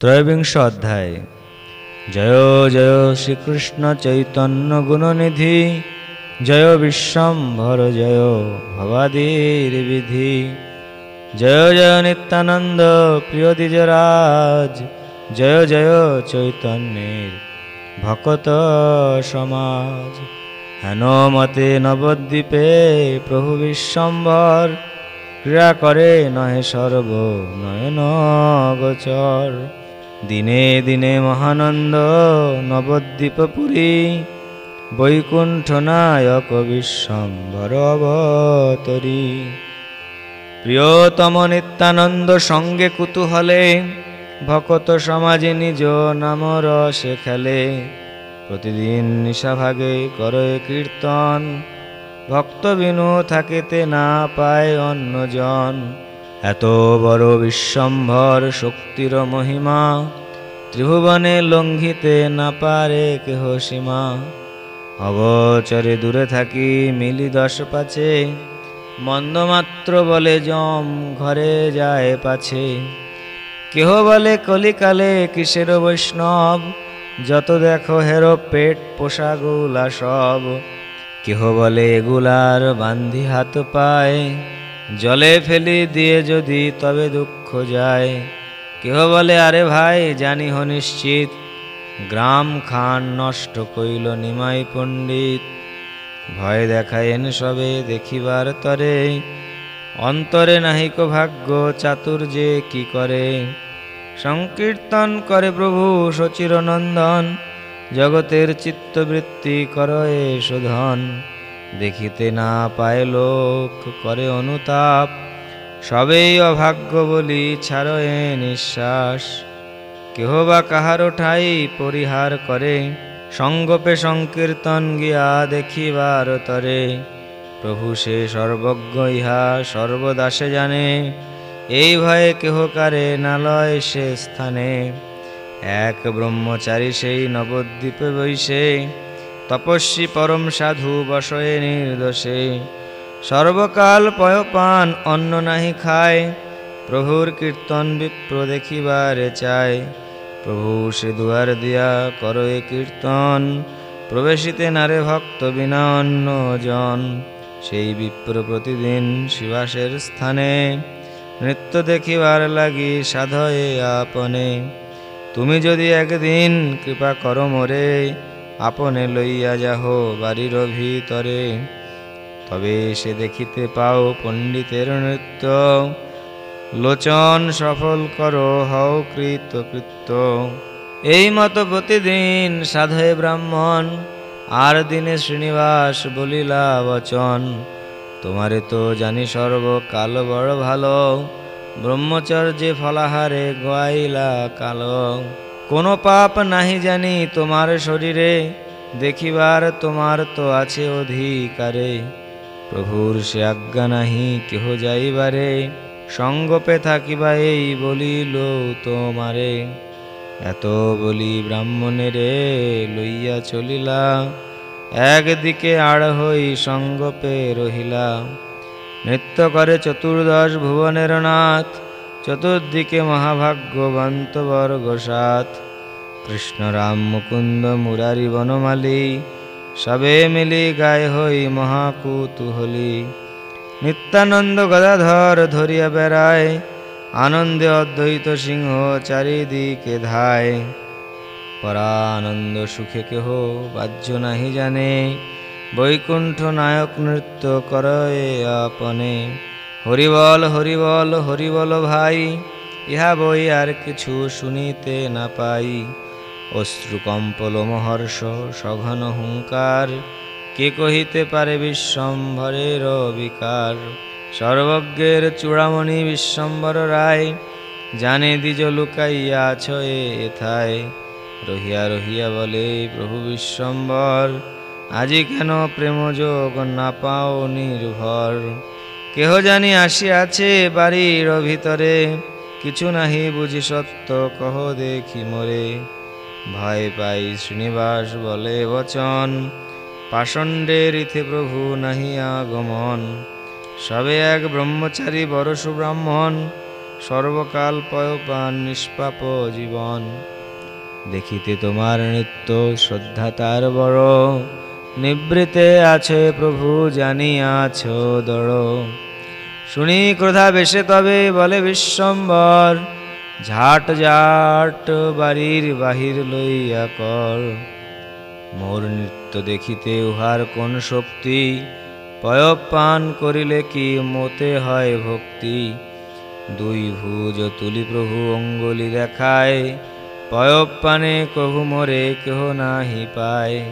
ত্রয়োবিংশ অধ্যায়। জয় জয় শ্রীকৃষ্ণ চৈতন্য গুণনিধি, জয় বিশ্বম্ভর, জয় ভবাদির বিধি। জয় জয় নিত্যানন্দ প্রিয় দ্বিজরাজ, জয় জয় চৈতন্যের ভকত সমাজ। হেন মতে নবদ্বীপে প্রভু বিশ্বম্ভর, ক্রিয়া করে নহে সর্ব নয়ন গোচর দিনে দিনে মহানন্দ নবদ্বীপপুরী বৈকুণ্ঠ নায়ক বিশ্বম্ভর অবতরী প্রিয়তম নিত্যানন্দ সঙ্গে কুতূহলে, ভকত সমাজে নিজ নাম রসে খেলে। প্রতিদিন নিশাভাগে করে কীর্তন, ভক্ত বিনু থাকিতে না পায় অন্যজন। এত বড় বিশ্বম্ভর শক্তির মহিমা, ত্রিভুবনে লঙ্ঘিতে না পারে কেহ সীমা। অবচরে দূরে থাকি মিলি দশ পাছে, মন্দমাত্র বলে জম ঘরে যায় পাছে। কেহ বলে কলিকালে কিসের বৈষ্ণব, যত দেখো হেরো পেট পোষাগুলা সব। কেহ বলে এগুলার বান্ধি হাত পায় জলে ফেলি দিয়ে যদি তবে দুঃখ যায়। কেহ বলে, আরে ভাই জানি হ নিশ্চিত, গ্রাম খান নষ্ট কইল নিমাই পণ্ডিত। ভয় দেখায়েন সবে দেখিবার তরে, অন্তরে নাহিক ভাগ্য চাতুর্যে কি করে? সংকীর্তন করে প্রভু সচিরনন্দন, জগতের চিত্তবৃত্তি করয়ে শোধন। দেখিতে না পায় লোক, করে অনুতাপ। সবেই অভাগ্য বলি ছাড়য়ে নিঃশ্বাস। কেহ বা কাহার ঠাই পরিহার করে। সঙ্গপে সংকীর্তন গিয়া দেখিবার তরে। প্রভু সে সর্বজ্ঞ, ইহা সর্বদাসে জানে। এই ভয়ে কেহ কারে নালয় সে স্থানে। এক ব্রহ্মচারী সেই নবদ্বীপে বৈশে। তপস্বী পরম সাধু বসয়ে নির্দোষে। সর্বকাল পয়পান অন্ন নাহি খায়, প্রভুর কীর্তন বিপ্র দেখিবারে চায়। প্রভু সে দুয়ার দিয়া কর এ কীর্তন, প্রবেশিতে নারে ভক্ত বিনা অন্য জন। সেই বিপ্র প্রতিদিন শিবাসের স্থানে, নৃত্য দেখিবার লাগি সাধয়ে আপনে। তুমি যদি একদিন কৃপা কর মোরে আপনে লইয়া যাহ বাড়ির ভিতরে। তবে সে দেখিতে পাও পণ্ডিতের নৃত্য। লোচন সফল করো, হও কৃত কৃত্য এই মতো প্রতিদিন সাধয়ে ব্রাহ্মণ, আর দিনে শ্রীনিবাস বলিলা বচন। তোমারে তো জানি সর্বকাল বড় ভালো, ব্রহ্মচর্যে ফলাহারে গোয়াইলা কালো। কোনো পাপ নাহি জানি তোমার শরীরে, দেখিবার তোমার তো আছে অধিকারে। প্রভুর সে আজ্ঞা নাহি, কেহ যাইবারে, সঙ্গপে থাকিবা এই বলিল তোমারে। এত বলি ব্রাহ্মণেরে লইয়া চলিলা, একদিকে আড় হই সঙ্গপে রহিলা। নৃত্য করে চতুর্দশ ভুবনের নাথ চতুর্দিকে মহাভাগ্যবন্ত বর্গ সাত কৃষ্ণ রাম মুকুন্দ মুরারি বনমালী, সবে মিলি গায়ে হই মহাকুতুহলী। নিত্যানন্দ গদাধর ধরিয়া বেড়ায়, আনন্দে অদ্বৈত সিংহ চারিদিকে ধায়। পরানন্দ সুখে কেহ বাহ্য নাহি জানে, বৈকুণ্ঠ নায়ক নৃত্য করয়ে আপনে। হরিবল হরিবল হরিবল ভাই, ইহা বই আর কিছু শুনিতে না পাই। অশ্রুকম্পল মহর্ষ, সঘন হুঙ্কার, কে কহিতে পারে বিশ্বম্ভরের বিকার সর্বজ্ঞের চূড়ামণি বিশ্বম্বর রায়, জানে দ্বিজ লুকাইয়াছ এথায়। রহিয়া রহিয়া বলে, প্রভু বিশ্বম্বর, আজি কেন প্রেম যোগ না পাও নির্ভর? কেহ জানি আসিয়াছে বাড়ির ভিতরে। কিছু নাহি বুঝি সত্য, কহ দেখি মোরে। ভয় পাই শ্রীনিবাস বলে, বচন, পাষণ্ডের ইথে প্রভু নাহি আগমন। সবে এক ব্রহ্মচারী, বড় সুব্রাহ্মণ, সর্বকাল পয়পান, নিষ্পাপ জীবন। দেখিতে তোমার নৃত্য শ্রদ্ধা তার বড়, নিবৃতে আছে প্রভু, জানিয়াছ দড়। শুনি ক্রোধা বেশে তবে বলে বিশ্বম্বর, ঝাট ঝাট বাড়ির বাহির লইয়া কর। মোর নৃত্য দেখিতে উহার কোন শক্তি? পয়পান করিলে কি মতে হয় ভক্তি? দুই ভুজ তুলি প্রভু অঙ্গুলি দেখায় পয়পানে কহু মোরে কেহ নাহি পায়।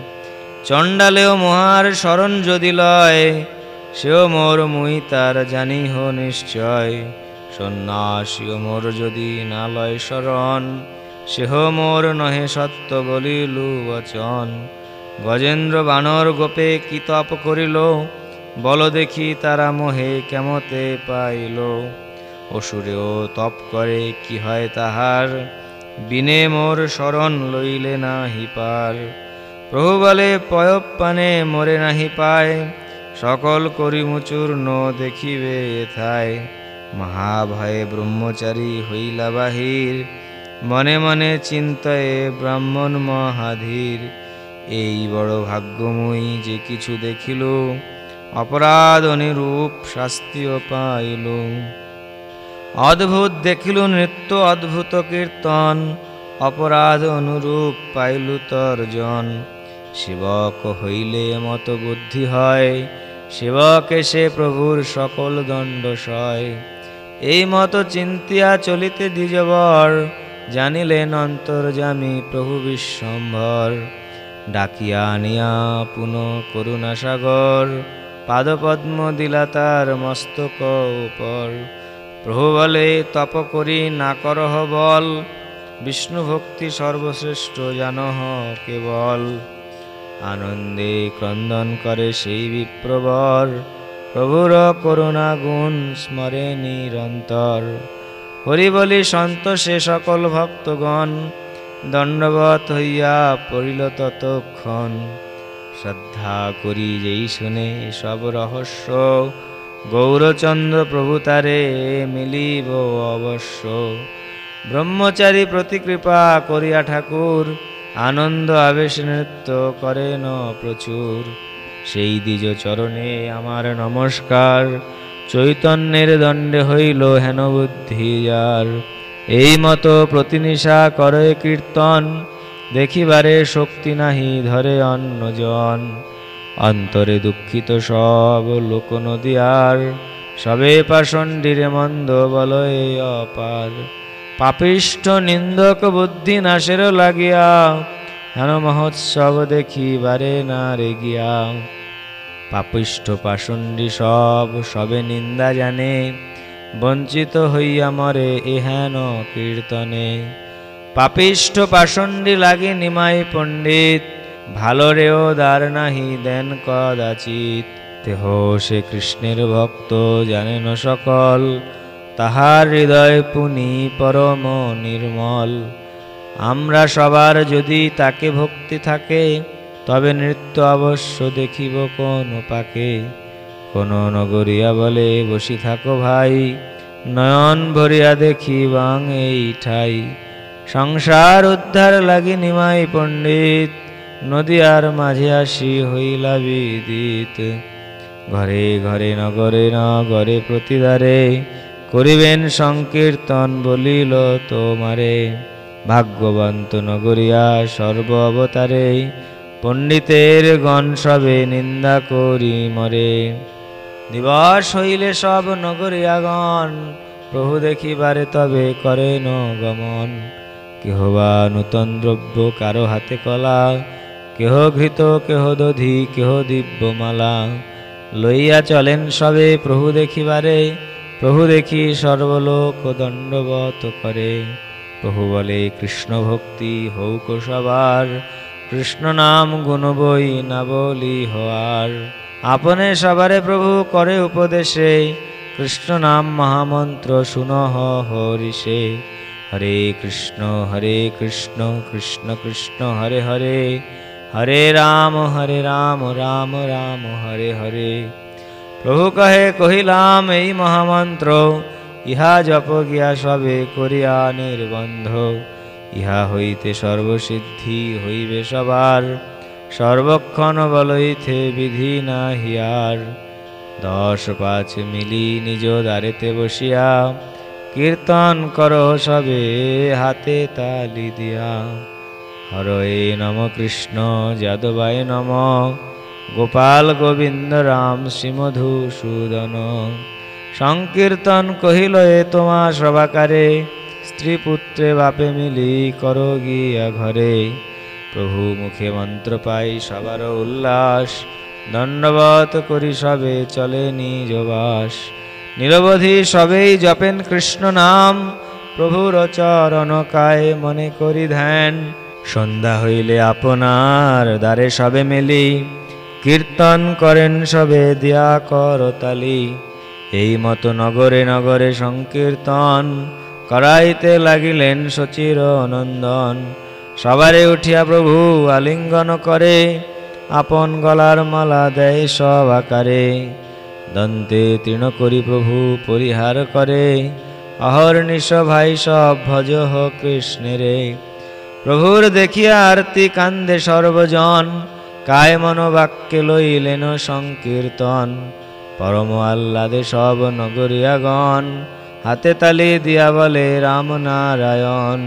চণ্ডালেও মহার শরণ যদি লয় সেও মোর মুই তার জানিহ নিশ্চয়। সন্ন্যাসীও মোর যদি না লয় শরণ, সেহ মোর নহে সত্য বলিলু বচন গজেন্দ্র বানর গোপে কি তপ করিল? বল দেখি তারা মোহে কেমতে পাইল? অসুরেও তপ করে কি হয় তাহার? বিনে মোর শরণ লইলে নাহি পার। প্রভু বলে পয়পানে মরে নাহি পায়। সকল করি মুচূর্ণ দেখিবে এথায়। মহাভয়ে ব্রহ্মচারী হইলা বাহির, মনে মনে চিন্তয়ে ব্রাহ্মণ মহাধীর। এই বড় ভাগ্যময়ী যে কিছু দেখিল, অপরাধ অনিরূপ শাস্তিও পাইল। অদ্ভুত দেখিল নৃত্য, অদ্ভুত কীর্তন, অপরাধ অনুরূপ পাইল তর্জন। সেবক হইলে মত বুদ্ধি হয় সেবক এসে প্রভুর সকল দণ্ড সয়। এই মতো চিন্তিয়া চলিতে দ্বিজবর, জানিলেন অন্তর্জামী প্রভু বিশ্বম্ভর। ডাকিয়া আনিয়া পুন করুণা সাগর, পাদপদ্ম দিলা তার মস্তক উপর। প্রভু বলে, তপ করি না করহ বল বিষ্ণু ভক্তি সর্বশ্রেষ্ঠ জানহ কেবল। আনন্দে ক্রন্দন করে সেই বিপ্রবর। প্রভুর করুণা গুণ স্মরে নিরন্তর। হরি বলি, সন্তোষে সকল ভক্তগণ দণ্ডবত হইয়া পড়িল ততক্ষণ। শ্রদ্ধা করি যেই শুনে সব রহস্য, গৌরচন্দ্র প্রভু তারে মিলিব অবশ্য। ব্রহ্মচারী প্রতি কৃপা করিয়া ঠাকুর আনন্দ আবেশ নৃত্য করেন প্রচুর। সেই দ্বিজ চরণে আমার নমস্কার। চৈতন্যের দণ্ডে হইল হেন বুদ্ধি যার। এই মতো প্রতিনিশা করে কীর্তন, দেখিবারে শক্তি নাহি ধরে অন্যজন অন্তরে দুঃখিত সব লোক নদী আর, সবে পাষণ্ডীরে মন্দ বলয়ে অপার। পাপিষ্ঠ নিন্দক বুদ্ধি নাশের লাগিয়া, হেন মহোৎসব দেখিবারে না রে গিয়া। পাপিষ্ঠ পাষণ্ডী সব, সবে নিন্দা জানে, বঞ্চিত হইয়া মরে এহেন কীর্তনে। পাপিষ্ঠ পাষণ্ডী লাগে নিমাই পণ্ডিত ভালো রেও দ্বার নাহি দেন কদাচিত। দেহ সে কৃষ্ণের ভক্ত জানেন সকল তাহার হৃদয় পুনি পরম নির্মল। আমরা সবার যদি তাকে ভক্তি থাকে, তবে নৃত্য অবশ্য দেখিব কোন পাকে। কোন নগরিয়া বলে বসি থাকো ভাই, নয়ন ভরিয়া দেখি বাং এই ঠাই সংসার উদ্ধার লাগি নিমাই পণ্ডিত, নদিয়ার মাঝে আসি হইলা বিদিত। ঘরে ঘরে নগরে নগরে প্রতিদারে করিবেন সংকীর্তন বলিল তোমারে। ভাগ্যবন্ত নগরিয়া সর্ব অবতারে পণ্ডিতের গণ সবে নিন্দা করি মরে। দিবস হইলে সব নগরিয়াগণ, প্রভু দেখিবারে তবে করেন গমন। কেহ বা নূতন দ্রব্য কারও হাতে কলা, কেহ ঘৃত, কেহ দধি, কেহ দিব্যমালা। লইয়া চলেন সবে প্রভু দেখিবারে প্রভু দেখি সর্বলোক দণ্ডবত করে। প্রভু বলে, কৃষ্ণ ভক্তি হৌক সবার, কৃষ্ণ নাম গুণ বই না বলি হওয়ার। আপনে সবারে প্রভু করে উপদেশে, কৃষ্ণ নাম মহামন্ত্র শুনহ হরিষে। হরে কৃষ্ণ হরে কৃষ্ণ কৃষ্ণ কৃষ্ণ, হরে হরে। হরে রাম হরে রাম রাম রাম, হরে হরে। প্রভু কহে, কহিলাম, এই মহামন্ত্র, ইহা জপ গিয়া সবে করিয়া নির্বন্ধ। ইহা হইতে সর্বসিদ্ধি হইবে সবার, সর্বক্ষণ বলইতে বিধি না হিয়ার দশ পাঁচ মিলি নিজ দ্বারেতে বসিয়া কীর্তন কর সবে হাতে তালি দিয়া। হরয়ে নম কৃষ্ণ, যাদবায় নম গোপাল গোবিন্দ রাম শ্রীমধুসূদন সংকীর্তন কহিল, এ তোমা সবাকারে স্ত্রী পুত্রে বাপে মিলি কর গিয়া ঘরে। প্রভু মুখে মন্ত্র পাই, সবার উল্লাস। দণ্ডবত করি সবে, চলে নিজ বাস। নিরবধি সবেই জপেন কৃষ্ণ নাম। প্রভুর চরণ কায় মনে করি ধ্যান। সন্ধ্যা হইলে আপনার দ্বারে সবে মেলি। কীর্তন করেন সবে দিয়া করতালি। এই মতো নগরে নগরে সংকীর্তন করাইতে লাগিলেন সচির নন্দন। সবারে উঠিয়া প্রভু আলিঙ্গন করে, আপন গলার মালা দেয় সব আকারে। দন্তে তৃণ করি প্রভু পরিহার করে অহর্নিশ ভাই সব ভজ কৃষ্ণেরে। প্রভুর দেখিয়া আরতি কান্দে সর্বজন কায় মনোবাক্যে লইলেন সংকীর্তন। পরম আহ্লাদে সব নগরিয়াগণ হাতে তালি দিয়া বলে, রাম নারায়ণ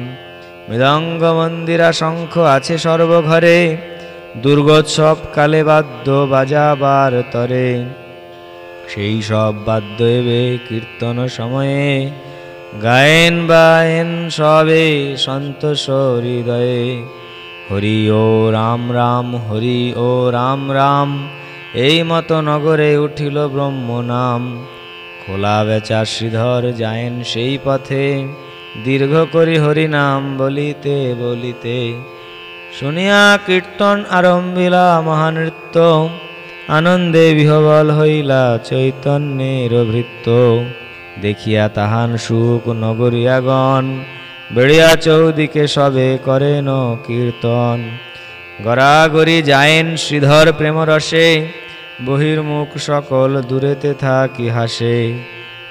মৃদঙ্গ মন্দিরা শঙ্খ আছে সর্বঘরে দুর্গোৎসব কালে বাদ্য বাজাবার তরে। সেই সব বাদ্য এবে কীর্তন সময়ে, গায়েন বায়েন সবে সন্তোষ হৃদয়ে। হরি ও রাম রাম, হরি ও রাম রাম। এই মতো নগরে উঠিল ব্রহ্ম নাম। খোলা বেচা শ্রীধর যায়েন সেই পথে। দীর্ঘ করি হরি নাম বলিতে বলিতে। শুনিয়া কীর্তন আরম্ভিলা মহানৃত্য। আনন্দে বিহবল হইলা চৈতন্যের ভৃত্য। দেখিয়া তাহান সুখ নগরিয়াগণ। বেড়িয়া চৌদিকে সবে করেন কীর্তন। গড়াগড়ি যায়েন শ্রীধর প্রেমরসে, বহির্মুখ সকল দূরেতে থাকি হাসে।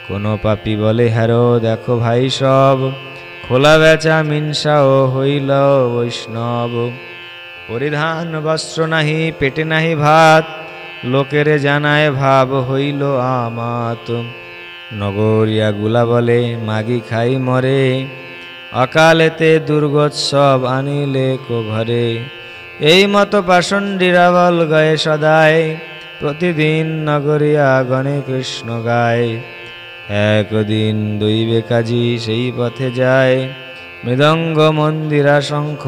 কোনো পাপি বলে, হ্যারো, দেখো ভাই সব, খোলা বেচা মিনসাও হইল বৈষ্ণব। পরিধান বস্ত্র নাহি, পেটে নাহি ভাত, লোকেরে জানায় ভাব হইল আমাত। নগরিয়া গুলা বলে, মাগি খাই মরে অকালেতে দুর্গোৎসব আনিলে কো ঘরে এই মতো পাষণ্ডীরা বল গায়ে সদায়, প্রতিদিন নগরিয়া গণে কৃষ্ণ গায়। একদিন দৈবে কাজী সেই পথে যায়, মৃদঙ্গ মন্দিরা শঙ্খ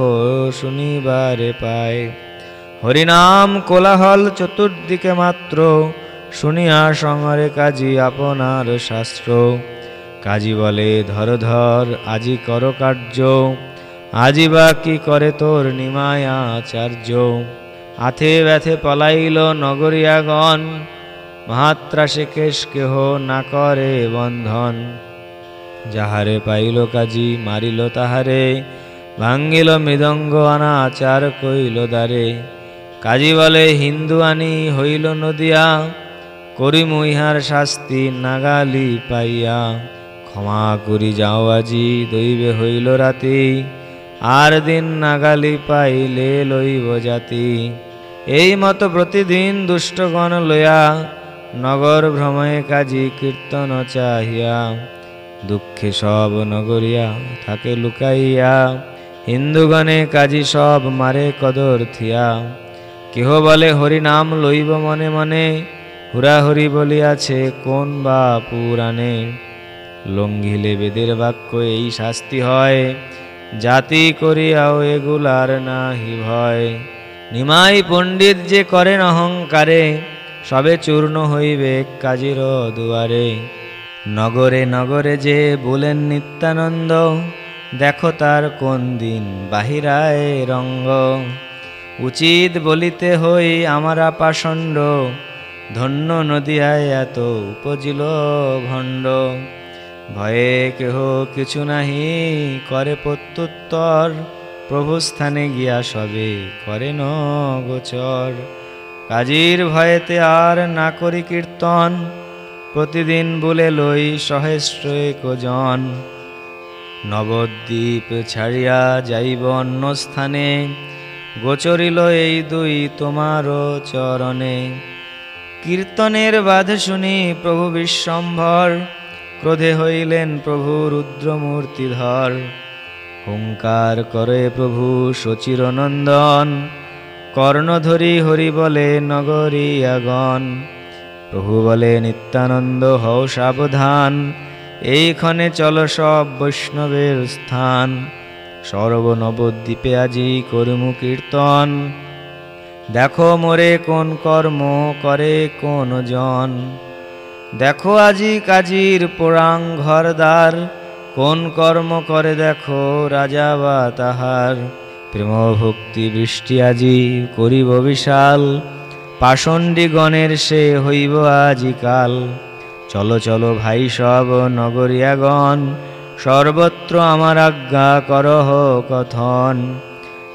শুনিবারে পায়। হরিনাম কোলাহল চতুর্দিকে মাত্র, শুনিয়া সঙ্গরে কাজী আপনার শাস্ত্র। কাজী বলে, ধর ধর, আজি কর কার্য, আজি বা কি করে তোর নিমায়াচার্য আথে ব্যথে পলাইল নগরিয়াগণ মহাত্রাসে কেশ কেহ না করে বন্ধন। যাহারে পাইল কাজী, মারিল তাহারে, ভাঙ্গিল মৃদঙ্গ আনাচার কইল দ্বারে। কাজী বলে হিন্দু আনি হইল নদিয়া, করিমু ইহার শাস্তি নাগালি পাইয়া। ক্ষমা করি যাও আজি, দৈবে হইল রাতি। আর দিন নাগালি পাইলে লইব জাতি। এই মতো প্রতিদিন দুষ্টগণ লইয়া নগর ভ্রময়ে কাজী কীর্তন চাহিয়া, দুঃখে সব নগরিয়া থাকে লুকাইয়া, হিন্দুগণে কাজী সব মারে কদর থিয়া। কেহ বলে হরি নাম লইব মনে মনে হুরাহরি বলিয়াছে কোন বা পুরাণে? লঙ্ঘিলে বেদের বাক্য এই শাস্তি হয়, জাতি করিয়াও এগুলার নাহি ভয়। নিমাই পণ্ডিত যে করেন অহংকারে, সবে চূর্ণ হইবে কাজীর দুয়ারে। নগরে নগরে যে বলেন নিত্যানন্দ, দেখো তার কোন দিন বাহিরায় রঙ্গ। উচিত বলিতে হই আমারা পাষণ্ড ধন্য নদিয়ায় এত উপজিল ভণ্ড। ভয়ে কেহ কিছু নাহি, করে প্রত্যুত্তর। প্রভু স্থানে গিয়া সবে করে ন গোচর কাজীর ভয়েতে আর না করি কীর্তন, প্রতিদিন বলে লই সহস্র জন নবদ্বীপ ছাড়িয়া যাইব অন্য স্থানে, গোচরিল এই দুই তোমারও চরণে। কীর্তনের বাধ শুনি প্রভু বিশ্বম্ভর ক্রোধে হইলেন প্রভু রুদ্রমূর্তিধর। হুঙ্কার করে প্রভু শচির নন্দন কর্ণধরি হরি বলে, নগরী আগন প্রভু বলে, নিত্যানন্দ, হও সাবধান। এইখানে চল সব বৈষ্ণবের স্থান। সর্বনবদ্বীপে আজি করমু কীর্তন। দেখো মোরে কোন কর্ম করে কোন জন। দেখো আজি কাজীর পোড়াং ঘরদার, কোন কর্ম করে দেখো রাজা বা তাহার। প্রেম ভক্তি, বৃষ্টি আজি করিব বিশাল, পাষণ্ডী গণের সে হইব আজিকাল চলো চলো ভাই সব নগরিয়াগণ, সর্বত্র আমার আজ্ঞা করহ কথন।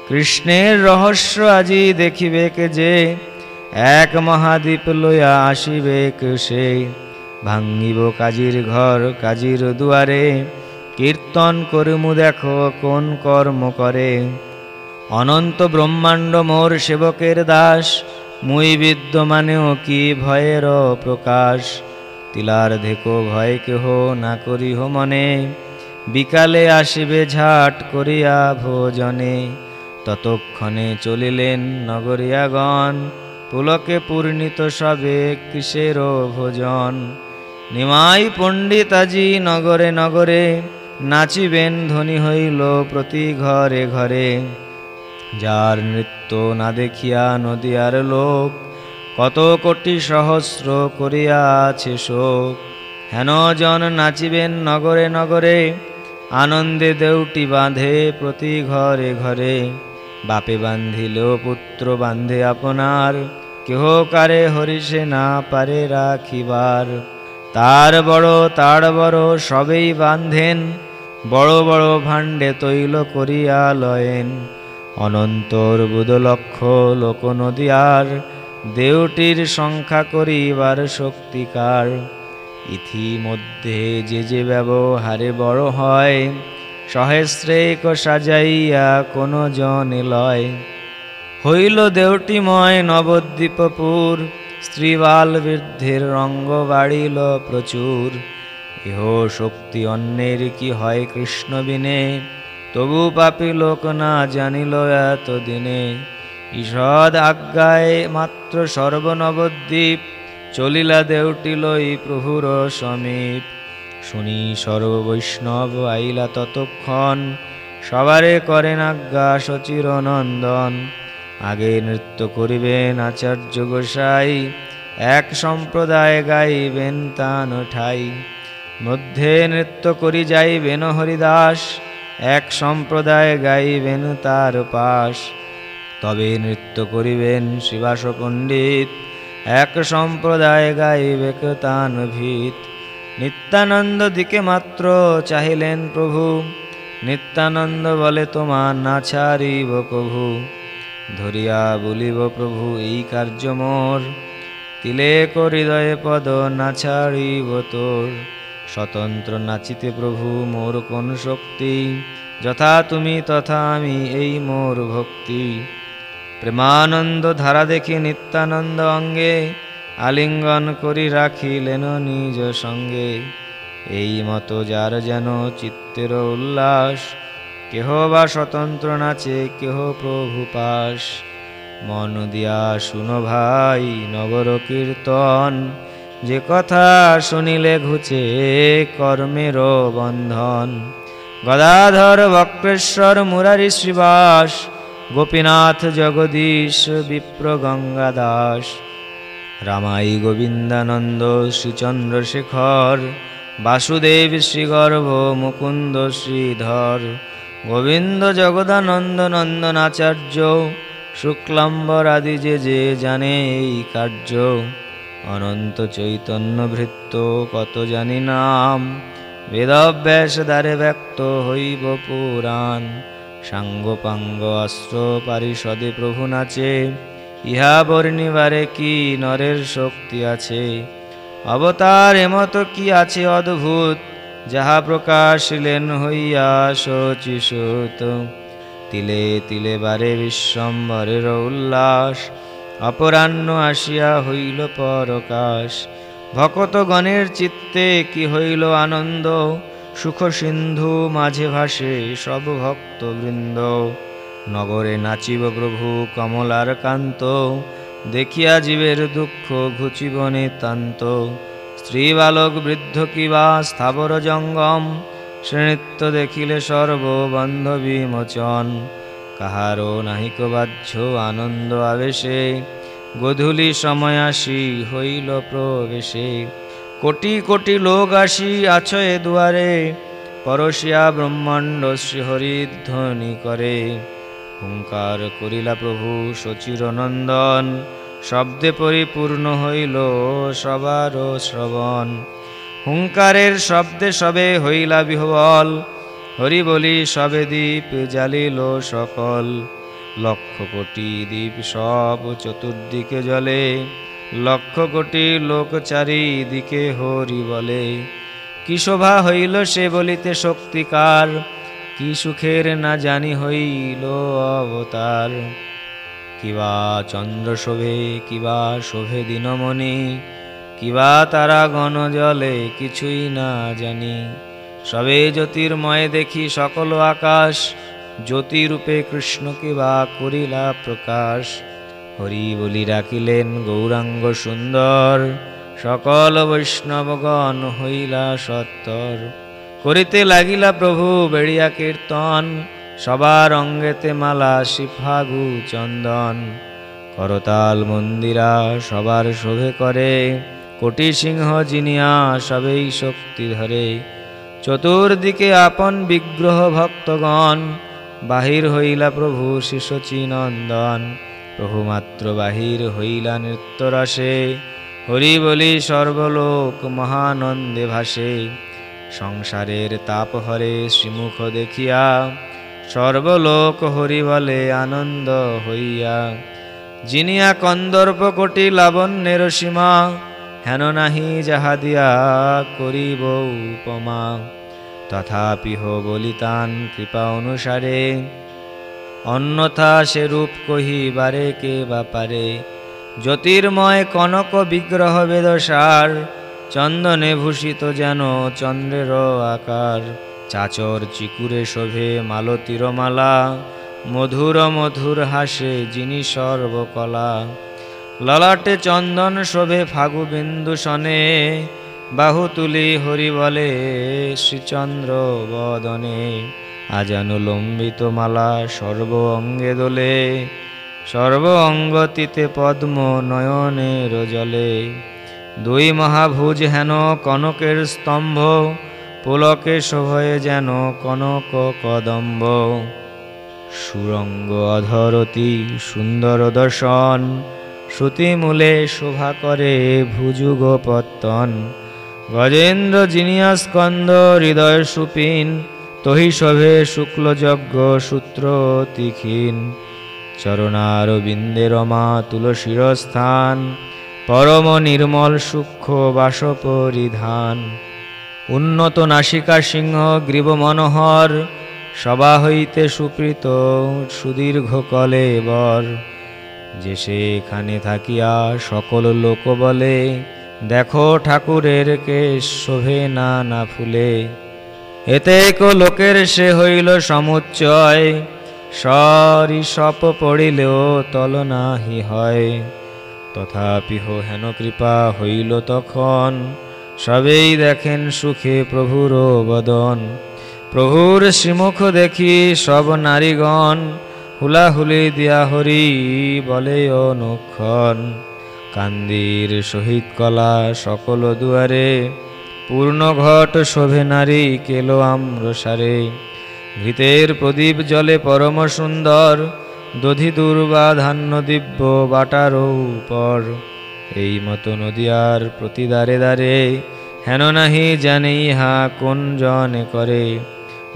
কৃষ্ণের রহস্য আজি দেখিবেক যে, এক মহাদ্বীপ লইয়া আসিবেক সে। ভাঙ্গিব কাজীর ঘর, কাজীর দুয়ারে। কীর্তন করমু দেখো, কোন কর্ম করে। অনন্ত ব্রহ্মাণ্ড মোর সেবকের দাস। মুই বিদ্যমানেও কি ভয়ের প্রকাশ। তিলার ধেকো ভয় কেহ না করিহ মনে। বিকালে আসিবে ঝাট করিয়া ভোজনে। ততক্ষণে চলিলেন নগরিয়াগণ। পুলকে পূর্ণিত সবে কিসের ভোজন। নিমাই পণ্ডিত আজি নগরে নগরে নাচিবেন ধ্বনি হইল প্রতি ঘরে ঘরে। যার নৃত্য না দেখিয়া নদিয়ার লোক কত কোটি সহস্র করিয়া আছে শোক। হেন জন নাচিবেন নগরে নগরে, আনন্দে দেউটি বাঁধে প্রতি ঘরে ঘরে। বাপে বান্ধিলেও পুত্র বান্ধে আপনার, কেহ কারে হরিষে না পারে রাখিবার। তার বড় তার বড় সবেই বান্ধেন বড় বড় ভাণ্ডে তৈল করিয়া লয়েন। অনন্তর বুধলক্ষ লোক নদিয়ার দেউটির সংখ্যা করিবার শক্তিকার ইতিমধ্যে যে যে ব্যবহারে বড় হয় সহস্রেক সাজাইয়া কোনো জন লয়। হইল দেউটিময় নবদ্বীপপুর স্ত্রীবাল বৃদ্ধের রঙ্গ বাড়িল প্রচুর। ইহ শক্তি অন্যের কি হয় কৃষ্ণ বিনে? তবু পাপি লোক না জানিল এত দিনে ঈষদ আজ্ঞায় মাত্র সর্বনবদ্বীপ, চলিলা দেউটি লই প্রভুর সমীপ। শুনি সর্ববৈষ্ণব আইলা ততক্ষণ, সবারে করেন আজ্ঞা সচির নন্দন আগে নৃত্য করিবেন আচার্য গোসাই, এক সম্প্রদায় গাইবেন তান ঠাই। মধ্যে নৃত্য করি যাইবেন হরিদাস, এক সম্প্রদায় গাইবেন তার পাশ। তবে নৃত্য করিবেন শিবাস পণ্ডিত, এক সম্প্রদায় গাইবেক তান ভিত। নিত্যানন্দ দিকে মাত্র চাহিলেন প্রভু, নিত্যানন্দ বলে তোমার না ছাড়িব প্রভু ধরিয়া বলিব, প্রভু, এই কার্য মোর। তিলে হৃদয়ে পদ না ছাড়িব তোর। স্বতন্ত্র নাচিতে প্রভু, মোর কোন শক্তি? যথা তুমি, তথা আমি, এই মোর ভক্তি। প্রেমানন্দ ধারা দেখি নিত্যানন্দ অঙ্গে, আলিঙ্গন করি রাখিলেন নিজ সঙ্গে। এই মতো যার যেন চিত্তের উল্লাস কেহ বা স্বতন্ত্র নাচে কেহ প্রভু পাশ। মন দিয়া শুনো ভাই নগর কীর্তন, যে কথা শুনিলে ঘুচে কর্মের বন্ধন। গদাধর বক্রেশ্বর মুরারি শ্রীবাস, গোপীনাথ জগদীশ বিপ্র গঙ্গা দাস রামাই গোবিন্দানন্দ শ্রীচন্দ্রশেখর বাসুদেব শ্রীগর্ভ মুকুন্দ শ্রীধর। গোবিন্দ জগদানন্দ নন্দনাচার্য শুক্লাম্বর আদি যে যে জানে এই কার্য, অনন্ত চৈতন্য ভৃত্য কত জানি নাম বেদব্যাস দ্বারে ব্যক্ত হইব পুরাণ, সাঙ্গপাঙ্গ অস্ত্র পারিষদে প্রভু নাচে, ইহা বর্ণিবারে কি নরের শক্তি আছে, অবতার এমত কি আছে অদ্ভুত যাহা প্রকাশিলেন হইয়া শচিসুত। তিলে তিলে বারে বিশ্বম্বরের উল্লাস অপরাহ্ন আসিয়া হইল পরকাশ। ভকতগণের চিত্তে কি হইল আনন্দ? সুখ সিন্ধু মাঝে ভাসে সব ভক্তবৃন্দ নগরে নাচিব প্রভু কমলার কান্ত, দেখিয়া জীবের দুঃখ ঘুচিব নিতান্ত। স্ত্রী বালক বৃদ্ধ কিবা স্থাবর জঙ্গম? নৃত্য দেখিলে সর্ববন্ধ বিমোচন কাহারও নাহিক বাহ্য আনন্দ আবেশে। গধূলি সময় আসি, হইল প্রবেশে। কোটি কোটি লোক আসি আছো এ দুয়ারে। পরশিয়া ব্রহ্মাণ্ড শ্রীহরিধ্বনি করে। হুঙ্কার করিলা প্রভু শচির নন্দন শব্দে পরিপূর্ণ হইল সবার শ্রবণ। হুঙ্কারের শব্দে সবে হইলা বিহবল, হরি বলি সবে দ্বীপ জ্বালিল সকল। লক্ষ কোটি দ্বীপ সব চতুর্দিকে জলে লক্ষ কোটি লোক চারিদিকে হরি বলে। কি শোভা হইল সে বলিতে শক্তিকার, কি সুখের না জানি হইল অবতার। কিবা চন্দ্র শোভে কিবা শোভে দিনমণি কিবা তারা গণ জলে, কিছুই না জানি। সবে জ্যোতির্ময় দেখি সকল আকাশ, জ্যোতিরূপে কৃষ্ণ কিবা করিলা প্রকাশ। হরি বলি রাখিলেন গৌরাঙ্গ সুন্দর, সকল বৈষ্ণবগণ হইলা সত্তর। করিতে লাগিলা প্রভু বেড়িয়া কীর্তন সবার অঙ্গেতে মালা, শিফাগু, চন্দন। করতাল মন্দিরা সবার শোভে করে। কোটি সিংহ জিনিয়া সবেই শক্তি ধরে। চতুর্দিকে আপন বিগ্রহ ভক্তগণ। বাহির হইলা প্রভু শিশচী নন্দন প্রভু মাত্র বাহির হইলা নৃত্যরসে। হরি বলি সর্বলোক মহানন্দে ভাসে। সংসারের তাপ হরে শ্রীমুখ দেখিয়া সর্বলোক হরি বলে আনন্দ হইয়া। জিনিয়া কন্দর্প কোটি লাবণ্যের সীমা, হেন নাহি যাহা দিয়া করিব উপমা। তথাপিহ বলিতান কৃপা অনুসারে, অন্যথা সে রূপ কহিবারে কে বাপারে জ্যোতির্ময় কনক বিগ্রহ বেদসার, চন্দনে ভূষিত যেন চন্দ্রের আকার। চাচর চিকুরে শোভে মালতীর মালা মধুর মধুর হাসে যিনি সর্বকলা। ললাটে চন্দন শোভে ফাগু বিন্দু সনে বাহু তুলি হরি বলে শ্রীচন্দ্র বদনে। আজানু লম্বিত মালা সর্ব অঙ্গে দোলে, সর্ব অঙ্গতিতে পদ্ম নয়নের জলে। দুই মহাভুজ হেন কনকের স্তম্ভ পুলকে শোভয়ে যেন কনক কদম্ব। সুরঙ্গ অধরতি, সুন্দর দর্শন শ্রুতিমূলে শোভা করে ভুজুগ পত্তন। গজেন্দ্র জিনিয়া স্কন্দ হৃদয় সুপিন, তহি শোভে শুক্লযজ্ঞ সূত্র তীক্ষীন চরণার বিন্দে রমা তুলসীর স্থান, পরম নির্মল সূক্ষ্ম বাস পরিধান উন্নত নাসিকা সিংহ গ্রীব মনোহর সবা হইতে সুপ্রীত সুদীর্ঘ কলে বর। যে সেখানে থাকিয়া সকল লোক বলে, দেখো ঠাকুরের কে শোভে না না ফুলে। এতে লোকের সে হইল সমুচ্চয়, সরি সপ পড়িলেও তল নাহি হয়। তথাপিহ হেন কৃপা হইল তখন সবেই দেখেন সুখে প্রভুর বদন। প্রভুর শ্রীমুখ দেখি সব নারীগণ, হুলাহুলি দিয়া হরি বলে অনুক্ষণ। কান্দির সহিত কলা সকল দুয়ারে, পূর্ণ ঘট শোভে নারী কেলো আম্রসারে। ঘৃতের প্রদীপ জলে পরম সুন্দর, দধি দুর্বা ধান্য দিব্য বাটার উপর। এই মতো নদিয়ার প্রতি দ্বারে দ্বারে হেন নাহি জানে ইহা কোন জনে করে।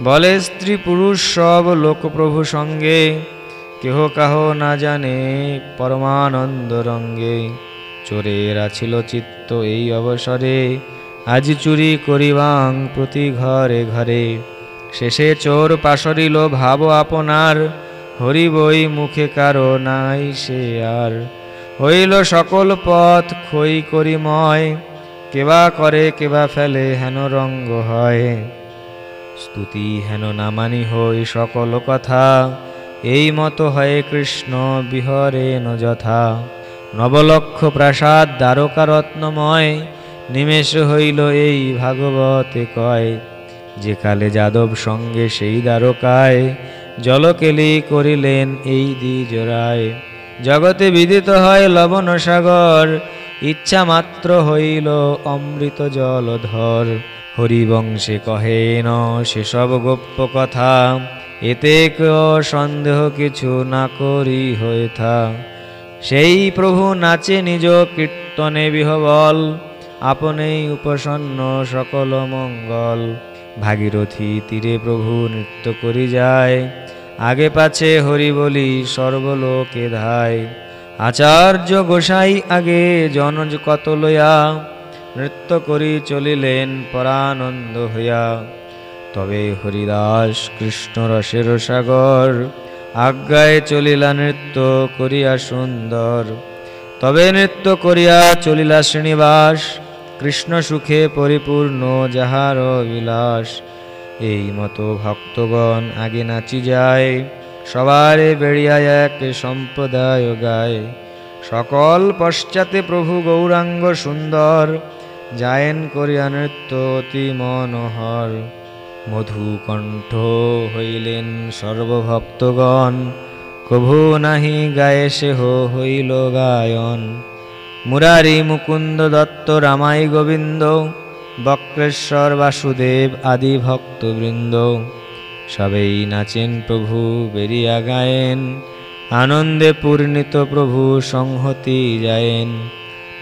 বলে স্ত্রী পুরুষ সব লোকপ্রভু সঙ্গে, কেহ কাহ না জানে পরমানন্দ রঙ্গে। চোরের আছিল চিত্ত এই অবসরে, আজ চুরি করিবাং প্রতি ঘরে ঘরে। শেষে চোর পাশরিল ভাব আপনার, হরিবই মুখে কারও নাই সে আর। হইল সকল পথ খই করিময়, কেবা করে কেবা ফেলে হেন রঙ্গ হয়। স্তুতি হেন নামানি হই সকল কথা, এই মতো হয় কৃষ্ণ বিহরে যথা। নবলক্ষ প্রাসাদ দ্বারকা রত্নময় নিমেষ হইল এই ভাগবতে কয়, যে কালে যাদব সঙ্গে সেই দ্বারকায়, জলকেলি করিলেন এই দ্বিজরায়। জগতে বিদিত হয় লবণ সাগর, ইচ্ছা মাত্র হইল অমৃত জলধর। হরিবংশে কহেন সেসব গোপ্য কথা, এতে সন্দেহ কিছু না করি হয়ে থা সেই প্রভু নাচে নিজ কীর্তনে বিহবল, আপনেই উপসন্ন সকল মঙ্গল। ভাগীরথী তীরে প্রভু নৃত্য করি যায় আগে পাছে হরি বলি সর্বলোকে ধায় আচার্য গোসাই আগে জনজ কত লয়া, নৃত্য করি চলিলেন পরানন্দ হইয়া। তবে হরিদাস কৃষ্ণ রসের সাগর, আজ্ঞায় চলিলা নৃত্য করিয়া সুন্দর। তবে নৃত্য করিয়া চলিলা শ্রীনিবাস, কৃষ্ণ সুখে পরিপূর্ণ যাহার বিলাস। এই মতো ভক্তগণ আগে নাচি যায়, সবারে বেড়িয়া এক সম্প্রদায় গায়। সকল পশ্চাতে প্রভু গৌরাঙ্গ সুন্দর, যায়েন করিয়া নৃত্য অতি মনোহর। মধুকণ্ঠ হইলেন সর্বভক্তগণ, কভু নাহি গায়ে সেহ হইল গায়ন। মুরারি মুকুন্দ দত্ত রামাই গোবিন্দ বক্রেশ্বর বাসুদেব আদি ভক্তবৃন্দ, সবেই নাচেন প্রভু, বেরিয়া গায়েন, আনন্দে পূর্ণিত প্রভু সংহতি যায়েন।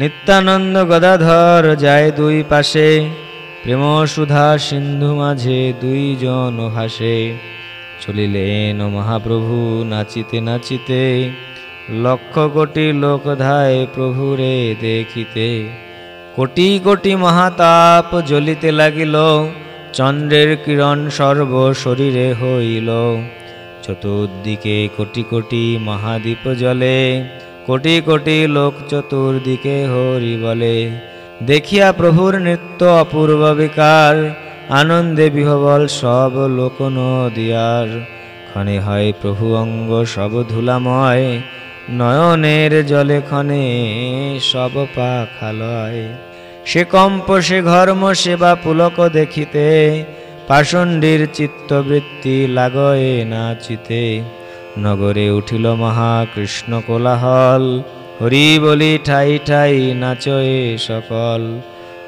নিত্যানন্দ গদাধর যায় দুই পাশে প্রেম সুধা সিন্ধু মাঝে দুইজন ভাসে। চলিলেন মহাপ্রভু নাচিতে নাচিতে, লক্ষ কোটি লোক ধায় প্রভুরে দেখিতে। কোটি কোটি মহাতাপ জ্বলিতে লাগিল, চন্দ্রের কিরণ সর্ব শরীরে হইল। চতুর্দিকে কোটি কোটি মহাদীপ জলে কোটি কোটি লোক চতুর্দিকে হরি বলে। দেখিয়া প্রভুর নৃত্য অপূর্ব বিকার, আনন্দে বিহবল সব লোক নদিয়ার। ক্ষণে হয় প্রভু অঙ্গ সব ধুলাময়, নয়নের জলে ক্ষণে সব পাখালয়। সে কম্প, সে ঘর্ম সেবা পুলক দেখিতে। পাষণ্ডীর চিত্তবৃত্তি লাগয়ে নাচিতে নগরে উঠিল মহাকৃষ্ণ কোলাহল। হরি বলি ঠাই ঠাই নাচয়ে সকল।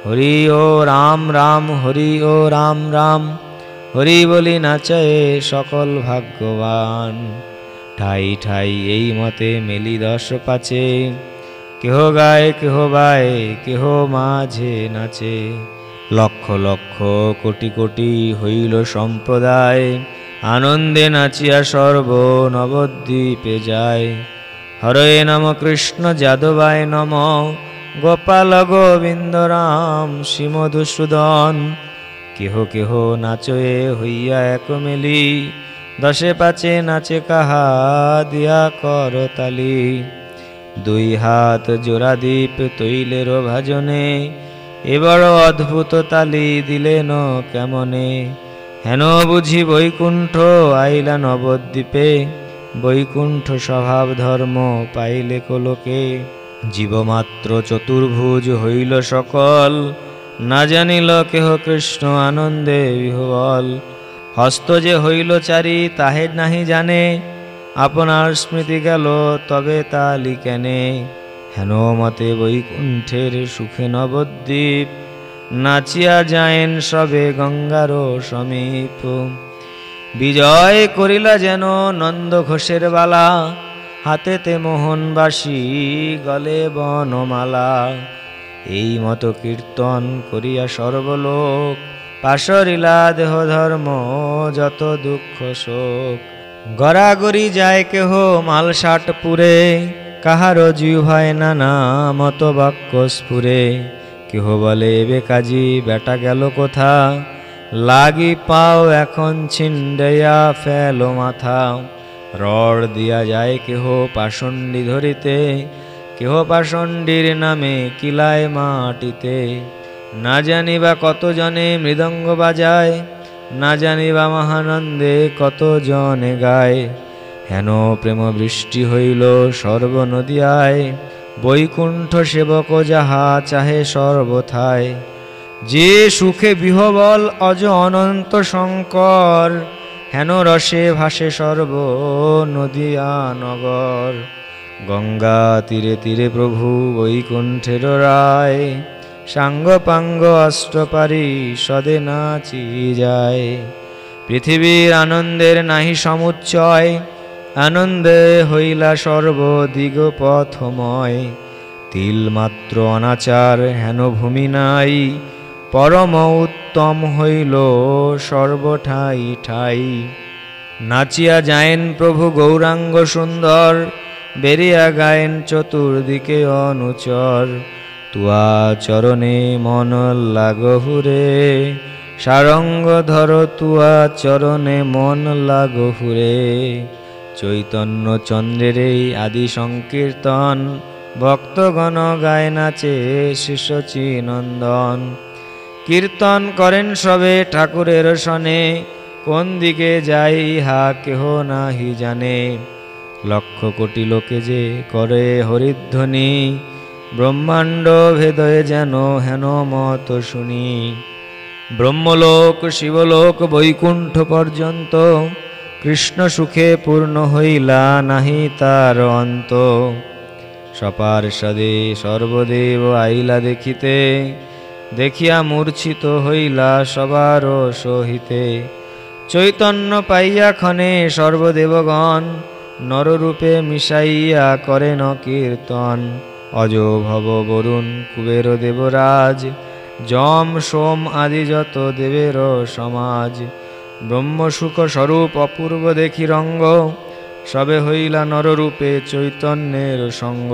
হরি ও রাম রাম, হরি ও রাম রাম। হরি বলি নাচয়ে সকল ভাগ্যবান। ঠাই ঠাই এই মতে মেলি দশ পাচে। কেহ গায়, কেহ বায়, কেহ মাঝে নাচে। লক্ষ লক্ষ, কোটি কোটি হইল সম্প্রদায়। আনন্দে নাচিয়া সর্ব নবদ্বীপে যায়। হরে নম কৃষ্ণ যাদবায় নম, গোপাল গোবিন্দ রাম শ্রীমধুসূদন। কেহ কেহ নাচয়ে হইয়া এক মেলি দশে পাচে নাচে কাহা দিয়া কর তালি দুই হাত জোড়া দ্বীপ তৈলের ভাজনে, এবার অদ্ভুত তালি দিলেন কেমনে? হেন বুঝি বৈকুণ্ঠ আইলা নবদ্বীপে, বৈকুণ্ঠ স্বভাব ধর্ম পাইলে কলোকে? জীবমাত্র চতুর্ভুজ হইল সকল, না জানিল কেহ কৃষ্ণ আনন্দে বিহবল। হস্ত যে হইল চারি, তাহে নাহি জানে আপনার স্মৃতি গেল, তবে তা লিখেনে হেন মতে বৈকুণ্ঠের সুখে নবদ্বীপ, নাচিয়া যায়েন সবে গঙ্গার সমীপ। বিজয় করিলা যেন নন্দ ঘোষের বালা, হাতেতে মোহনবাসী গলে বনমালা। এই মতো কীর্তন করিয়া সর্বলোক, পাশরিলা দেহ ধর্ম যত দুঃখ শোক। গড়াগড়ি যায় কেহ মালসাট পুরে, কাহারো জিহ্বায় নানা মত বাক্য স্ফুরে কেহ বলে এবে কাজী বেটা গেল কোথা? লাগি পাও এখন ছিন্ডেয়া ফেলো মাথা। রড দিয়া যায় কেহ পাষণ্ডী ধরিতে, কেহ পাষণ্ডীর নামে কিলায় মাটিতে। না জানি বা কতজনে মৃদঙ্গ বাজায় না জানিবা মহানন্দে কত জনে গায়। হেন প্রেম বৃষ্টি হইল সর্বনদিয়ায়। বৈকুণ্ঠ সেবক যাহা চাহে সর্বথায়। যে সুখে বিহবল অজ অনন্ত শঙ্কর, হেন রসে ভাসে সর্ব নদিয়া নগর। গঙ্গা তীরে তীরে প্রভু বৈকুণ্ঠের রায়। সাঙ্গ পাঙ্গ অষ্টপারি সদে নাচি যায়। পৃথিবীর আনন্দের নাহি সমুচ্চয়, আনন্দে হইলা সর্বদিগ পথময় তিল মাত্র অনাচার হেন ভূমি নাই, পরম উত্তম হইল সর্বঠাই ঠাই। নাচিয়া যায়েন প্রভু গৌরাঙ্গ সুন্দর, বেরিয়া গায়েন চতুর্দিকে অনুচর। তুয়া চরণে মন লাগহুরে সারঙ্গ ধর তুয়া চরণে মন লাগহুরে চৈতন্য চন্দ্রের এই আদি সংকীর্তন ভক্তগণ গায় নাচে শিষ্যচি নন্দন কীর্তন করেন সবে ঠাকুরের সনে কোন দিকে যাই ইহা কেহ নাহি জানে। লক্ষ কোটি লোকে যে করে হরিধ্বনি ব্রহ্মাণ্ড ভেদয়ে যেন হেন মত শুনি। ব্রহ্মলোক, শিবলোক, বৈকুণ্ঠ পর্যন্ত কৃষ্ণ সুখে পূর্ণ হইলা নাহি তার অন্ত। সপার্ষদে সর্বদেব আইলা দেখিতে, দেখিয়া মূর্ছিত হইলা সবার সহিতে। চৈতন্য পাইয়া ক্ষণে সর্বদেবগণ নররূপে মিশাইয়া করেন কীর্তন। অজ ভব বরুণ কুবের দেবরাজ যম সোম আদি যত দেবের সমাজ। ব্রহ্মসুখ স্বরূপ অপূর্ব দেখি রঙ্গ, সবে হইলা নররূপে চৈতন্যের সঙ্গ।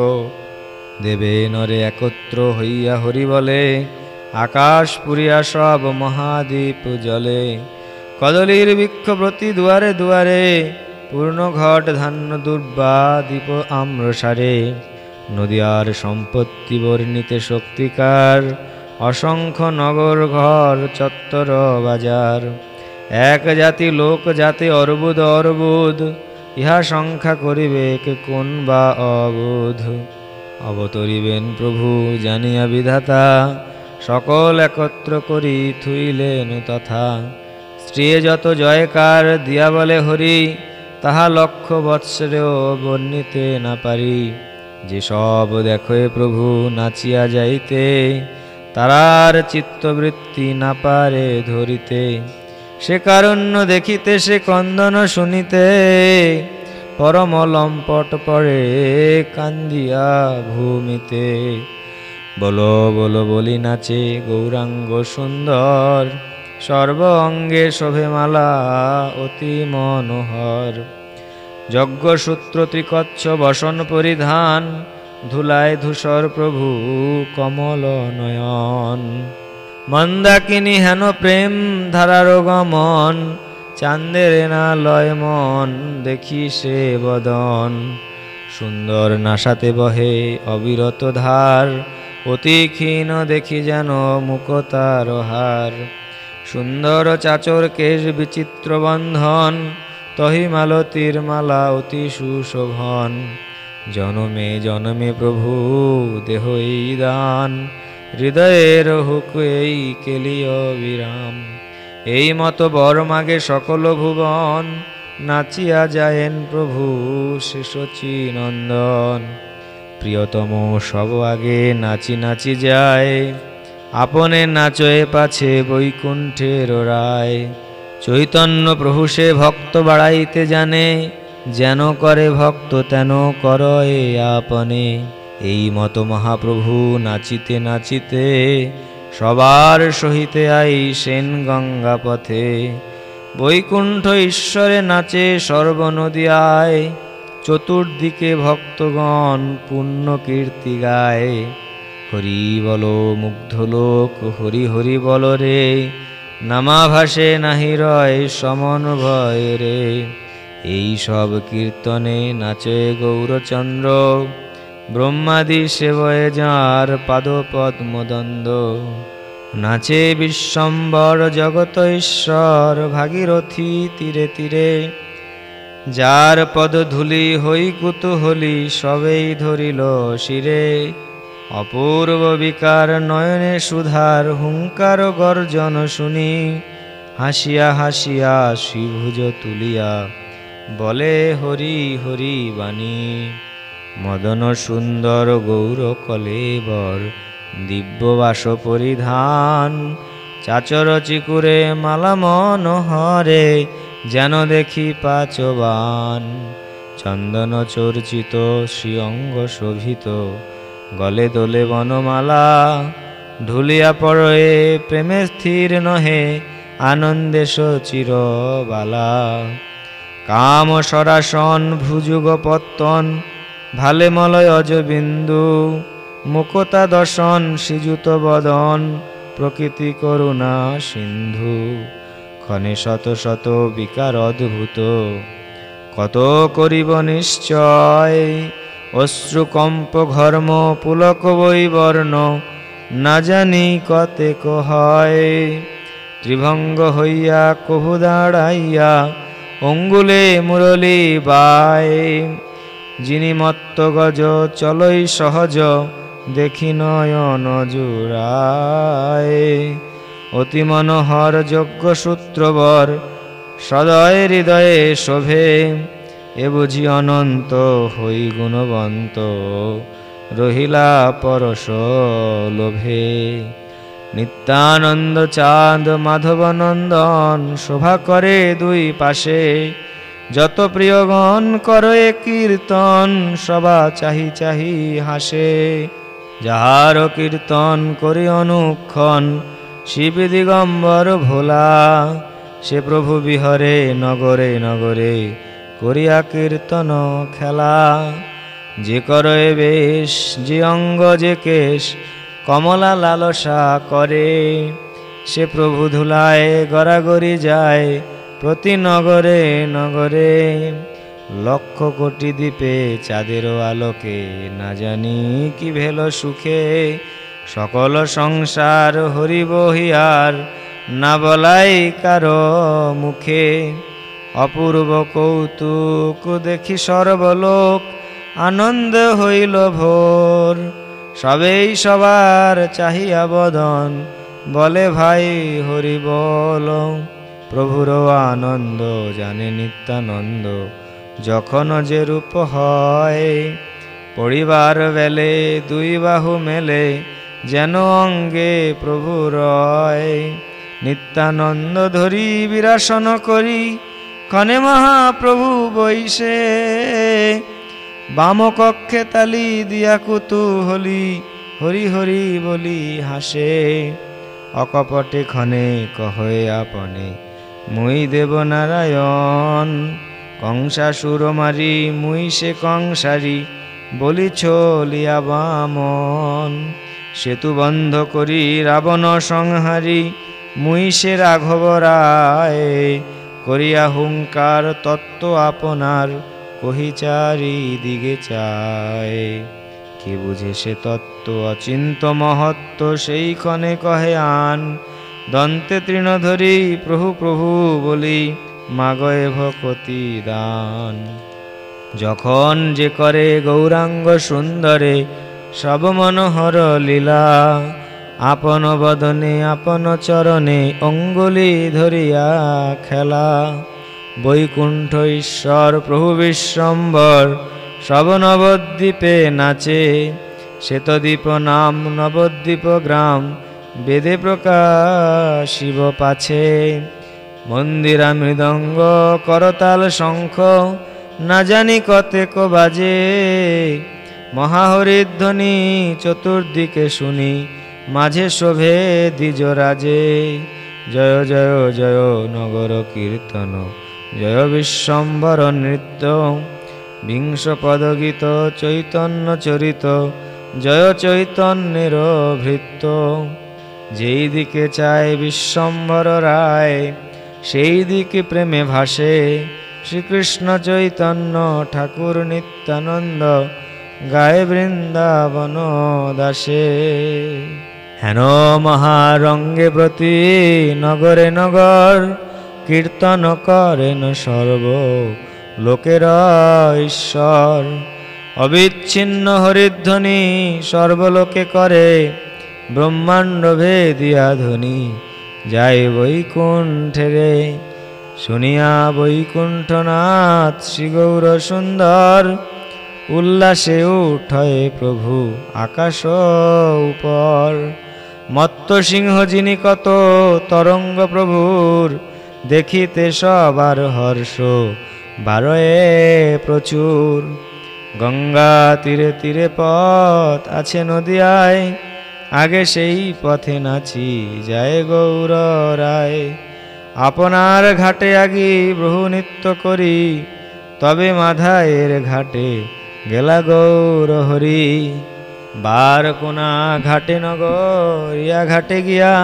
দেবে নরে একত্র হইয়া হরি বলে আকাশ পুরিয়া সব মহাদীপ জলে। কদলীর বৃক্ষ প্রতি দুয়ারে দুয়ারে পূর্ণ ঘট ধান্য দুর্বা দীপ আম্রসারে। নদিয়ার সম্পত্তি বর্ণিতে শক্তিকার, অসংখ্য নগর ঘর, চত্বর, বাজার। এক জাতি লোক, জাতি অর্বুদ অর্বুদ, ইহা সংখ্যা করিবে কোন বা অবুধ? অবতরিবেন প্রভু, জানিয়া বিধাতা, সকল একত্র করি থুইলেন তথা। স্ত্রী যত জয়কার, দিয়া বলে হরি, তাহা লক্ষ বৎসরেও বর্ণিতে না পারি। যে সব দেখে প্রভু, নাচিয়া যাইতে, তারার চিত্তবৃত্তি না পারে ধরিতে। সে কারণ্য দেখিতে, সে কন্দন শুনিতে। পরম লম্পট পড়ে কান্দিয়া ভূমিতে। বলো বলো, বলি নাচে গৌরাঙ্গ সুন্দর। সর্ব অঙ্গে শোভে মালা অতি মনোহর। যজ্ঞসূত্র ত্রিকচ্ছ বসন পরিধান ধুলায় ধূসর প্রভু কমল নয়ন। মন্দাকিনী হেন প্রেম ধারার গমন চান্দের না লয় মন দেখি সে বদন। সুন্দর নাসাতে বহে অবিরত ধার, অতি ক্ষীণ দেখি যেন মুকতার হার। সুন্দর চাচর কেশ বিচিত্র বন্ধন তহি মালতীর মালা অতি সুশোভন। জনমে জনমে প্রভু দেহ এই দান। হৃদয়ের হুক এই কেলিয় বিরাম। এই মতো বর মাগে সকল ভুবন। নাচিয়া যায়েন প্রভু শিশচী নন্দন। প্রিয়তম সব আগে নাচি নাচি যায়। আপনে নাচয়ে পাছে বৈকুণ্ঠের রায়। চৈতন্য প্রভু সে ভক্ত বাড়াইতে জানে, যেন করে ভক্ত তেন কর এ আপনে। এই মতো মহাপ্রভু নাচিতে নাচিতে সবার সহিতে আই সেন গঙ্গা পথে। বৈকুণ্ঠ ঈশ্বরে নাচে সর্বনদিয়ায় চতুর্দিকে ভক্তগণ পুণ্য কীর্তি গায়। হরি বল, মুগ্ধ লোক, হরি হরি বল রে নামাভাসে নাহি রয় সমন ভয় রে। এই সব কীর্তনে নাচে গৌরচন্দ্র। ব্রহ্মাদি সেবয়ে যার পাদপদ্মদন্দ নাচে বিশ্বম্বর জগত ঈশ্বর ভাগীরথী তীরে তীরে। যার পদধূলি হই কুতুহলি সবেই ধরিল শিরে। অপূর্ব বিকার নয়নে সুধার হুঙ্কার গর্জন শুনি। হাসিয়া হাসিয়া শ্রীভুজ তুলিয়া বলে, হরি হরি বাণী, মদন সুন্দর গৌর কলেবর দিব্যবাস পরিধান, চাচর চিকুরে মালা মনোহরে, যেন দেখি পাচবান। চন্দন চর্চিত শ্রী অঙ্গ শোভিত গলে দোলে বনমালা ধুলিয়া পড়ে প্রেমে স্থির নহে আনন্দে চিরবালা কাম সরাসন ভুজুগ পত্তন, ভালে মলয় অজবিন্দু, মুকতা দর্শন শ্রীযুত বদন, প্রকৃতি করুণা সিন্ধু। ক্ষণে শত শত বিকার অদ্ভুত, কত করিব নিশ্চয় অশ্রুকম্প ঘর্ম পুলক বৈবর্ণ, না জানি কতেক হয় ত্রিভঙ্গ হইয়া কহু দাঁড়াইয়া অঙ্গুলে মুরলি বায়। যিনি মত্ত গজ চলই সহজ, দেখি নয়ন জুড়ায়। অতি মনোহর যজ্ঞ সূত্রবর সদয় হৃদয়ে শোভে। এ বুঝি অনন্ত হই গুণবন্ত, রহিলা পরশ লোভে। নিত্যানন্দ চাঁদ, মাধবনন্দন, শোভা করে দুই পাশে। যত প্রিয়গণ করয়ে কীর্তন, সবা চাহি চাহি হাসে। যাহার কীর্তন করি অনুক্ষণ, শিব দিগম্বর ভোলা। সে প্রভু বিহরে, নগরে নগরে করিয়া কীর্তন খেলা। যে করয়ে বেশ, যে অঙ্গ, যে কেশ, কমলা লালসা করে। সে প্রভু ধুলায়, গড়াগড়ি যায়, প্রতি নগরে নগরে। লক্ষ কোটি দ্বীপে চাঁদেরও আলোকে, না জানি কি ভেল সুখে। সকল সংসার হরিব হিয়ার, না বলাই কারও মুখে। অপূর্ব কৌতুক দেখি সর্বলোক আনন্দ হইল ভোর। সবেই সবার চাহিয়া বদন, বলে, ভাই, হরি বল। প্রভুর আনন্দ জানে নিত্যানন্দ, যখন যে রূপ হয়। পরিবার বেলে, দুই বাহু মেলে, যেন অঙ্গে প্রভু রয়। নিত্যানন্দ ধরি, বিরাসন করি ক্ষণে মহাপ্রভু বৈশে বাম কক্ষে তালি দিয়া কুতুহলি, হরি হরি বলি হাসে। অকপটে ক্ষণে কহে আপনে, মুই দেব নারায়ণ কংসাসুর মারি, মুই সে কংসারি, বলি ছলিয়া বামন সেতু বন্ধ করি, রাবণ সংহারি, মুই সে রাঘব রায়। করিয়া হুঙ্কার তত্ত্ব আপনার কহি চারি দিগে চায়। কে বুঝে সে তত্ত্ব? অচিন্ত মহত্ব সেই ক্ষণে কহে আন। দন্তে তৃণ ধরি প্রভু প্রভু বলি মাগয়ে ভকতি দান। যখন যে করে গৌরাঙ্গ সুন্দরে, সব মনোহর লীলা আপন বদনে, আপন চরণে অঙ্গুলি ধরিয়া খেলা। বৈকুণ্ঠ ঈশ্বর, প্রভু বিশ্বম্বর, সব নবদ্বীপে নাচে। শ্বেতদ্বীপ নাম, নবদ্বীপ গ্রাম, বেদে প্রকাশ শিব পাছে। মন্দিরা মৃদঙ্গ করতাল শঙ্খ, না জানি কতেক বাজে। মহাহরিধ্বনি চতুর্দিকে শুনি মাঝে শোভে দ্বিজ রাজে জয় জয় জয় নগর কীর্তন। জয় বিশ্বম্বর নৃত্য। বিংশ পদগীত চৈতন্য চরিত। জয় চৈতন্যের ভৃত্য। যেই দিকে চায় বিশ্বম্ভর রায়, সেই দিকে প্রেমে ভাসে। শ্রীকৃষ্ণ চৈতন্য ঠাকুর নিত্যানন্দ, গায়ে বৃন্দাবন দাসে। হেন মহারঙ্গে প্রতি নগরে নগর, কীর্তন করেন সর্ব লোকের ঈশ্বর। অবিচ্ছিন্ন হরিধ্বনি সর্বলোকে করে, ব্রহ্মাণ্ড ভেদিয়া ধ্বনি যায় বৈকুণ্ঠে রে। শুনিয়া বৈকুণ্ঠনাথ শ্রী গৌর সুন্দর, উল্লাসে উঠয় প্রভু আকাশ উপর। মত্ত সিংহ যিনি কত তরঙ্গ প্রভুর, দেখিতে সবার হর্ষ বারয়ে প্রচুর। গঙ্গা তীরে তীরে পথ আছে নদিয়ায়, আগে সেই পথে নাচি যায় গৌর রায়। আপনার ঘাটে আগি বহু নৃত্য করি, তবে মাধায়ের ঘাটে গেলা গৌর হরি। বার কোনা ঘাটে নগরিয়া ঘাটে গিয়া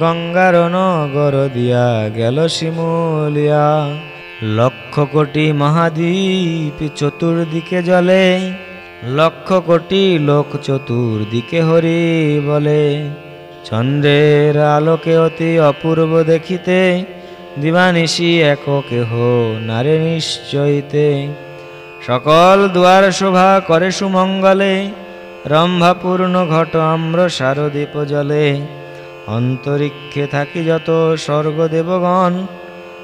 গঙ্গার নগর দিয়া গেল শিমুলিয়া লক্ষ কোটি মহাদ্বীপ চতুর্দিকে জলে লক্ষ কোটি লোক চতুর্দিকে হরি বলে চন্দ্রের আলোকে অতি অপূর্ব দেখিতে দিবানিশি এক কেহ নারে নিশ্চয়তে সকল দুয়ার শোভা করে সুমঙ্গলে রম্ভাপূর্ণ ঘট আম্র শারদীপ জলে। অন্তরিক্ষে থাকি যত স্বর্গদেবগণ,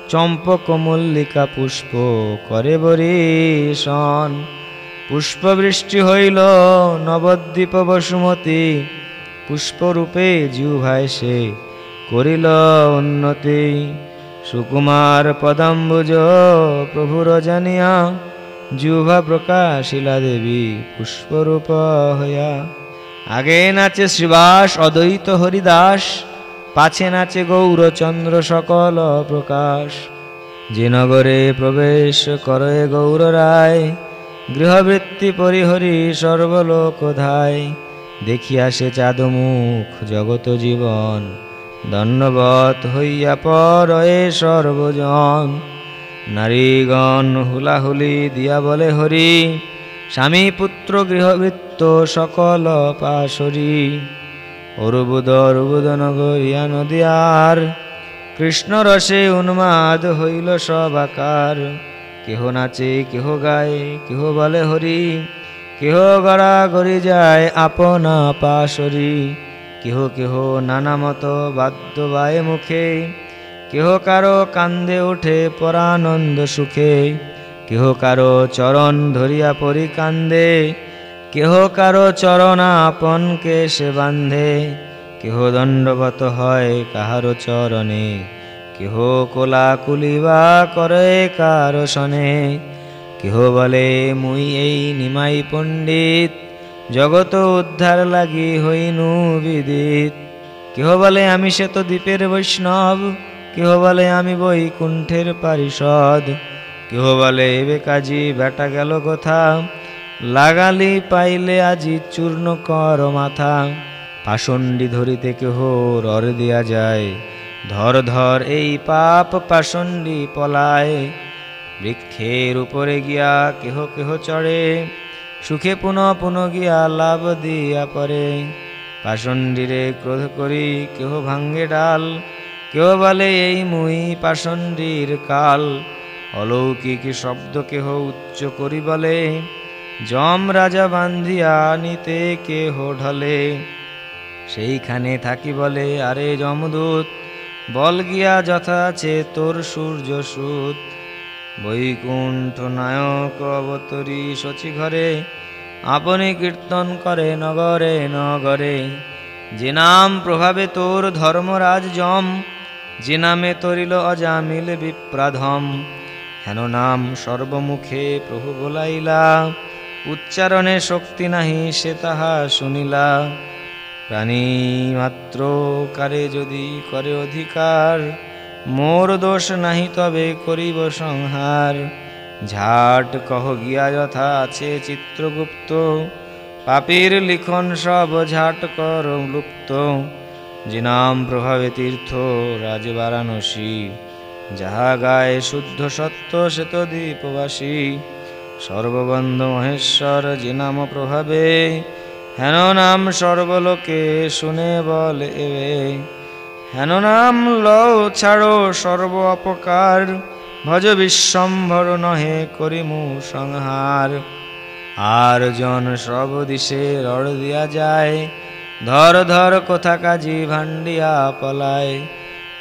চম্পক মল্লিকা পুষ্প করে বরিশন। পুষ্পবৃষ্টি হইল নবদ্বীপ বসুমতী, পুষ্পরূপে জিউভাই সে করিল উন্নতি। সুকুমার পদাম্বুজ প্রভুর জানিয়া জিউভা প্রকাশিলা দেবী পুষ্পরূপ হইয়া। আগে নাচে শ্রীবাস, অদ্বৈত হরিদাস, পাছে নাচে গৌরচন্দ্র সকল প্রকাশ। যে নগরে প্রবেশ করে গৌর রায়, গৃহবৃত্তি পরিহরি সর্বলোক ধায়। দেখিয়া সে চাঁদমুখ জগত জীবন দণ্ডবত হইয়া পরয়ে সর্বজন। নারীগণ হুলাহুলি দিয়া বলে, হরি, স্বামী, পুত্র, গৃহবৃত্ত, সকল পাশরি। অরুবুদ অরুবুদ নগরিয়া নদিয়ার কৃষ্ণ রসে উন্মাদ হইল সবাকার কেহ নাচে, কেহ গায়, কেহ বলে, হরি, কেহ গড়া গড়ি যায় আপনা পাশরি। কেহ কেহ নানা মত বাদ্য বায়ে মুখে। কেহ কারও কান্দে উঠে পরানন্দ সুখে, কেহ কারও চরণ ধরিয়া পরি কান্দে, কেহ কারও চরণ আপনকে সে বান্ধে, কেহ দণ্ডবত হয় কাহারো চরণে, কেহ কোলা কুলিবা করে কারও শনে, কেহ বলে, মুই এই নিমাই পণ্ডিত জগত উদ্ধার লাগি হইনু বিদিত কেহ বলে, আমি সে তো দ্বীপের বৈষ্ণব কেহ বলে আমি বই কুণ্ঠের পারিষদ? কেহ বলে এবে কাজী বেটা গেল কোথা? লাগালি পাইলে আজি চূর্ণ কর মাথা। পাষণ্ডি ধরিতে কেহ রর দিয়া যায়? ধর ধর এই পাপ পাষণ্ডি পলায়। বৃক্ষের উপরে গিয়া কেহ কেহ চড়ে? সুখে পুনঃ পুনঃ গিয়া লাভ দিয়া পরে পাষণ্ডীরে ক্রোধ করি কেহ ভাঙ্গে ডাল? কেহ বলে এই মুই পাষণ্ডীর কাল। অলৌকিক শব্দ কেহ উচ্চ করি বলে। যম রাজা বান্ধিয়া নিতে কেহ ঢলে। সেইখানে থাকি বলে, আরে যমদূত, বল গিয়া যথা আছে তোর সূর্য সুত বৈকুণ্ঠ নায়ক অবতরী শচী ঘরে, আপনি কীর্তন করে নগরে নগরে। যে নাম প্রভাবে তোর ধর্মরাজ জম যে নামে তরিল অজামিল বিপ্রাধম, হেন নাম সর্বমুখে প্রভু বলাইলা, উচ্চারণে শক্তি নাহি সে তাহা শুনিলা। প্রাণী মাত্র কারে যদি করে অধিকার, মোর দোষ নাহি তবে করিব সংহার। ঝাট কহ গিয়া যথা আছে চিত্রগুপ্ত, পাপীর লিখন সব ঝাট কর লুপ্ত যে নাম প্রভাবে তীর্থ রাজ বারাণসী যাহা গায়ে শুদ্ধ সত্য শ্বেত দ্বীপবাসী। সর্ববন্ধ মহেশ্বর যে নাম প্রভাবে। হেন নাম সর্বলোকে শুনে বল এবে। হেন নাম লও ছাড়ো সর্ব অপকার। ভজ বিশ্বম্ভর নহে করিমু সংহার। আর জন সব দিশে রড় দিয়া যায়। ধর ধর কোথা কাজি ভান্ডিয়া পলায়।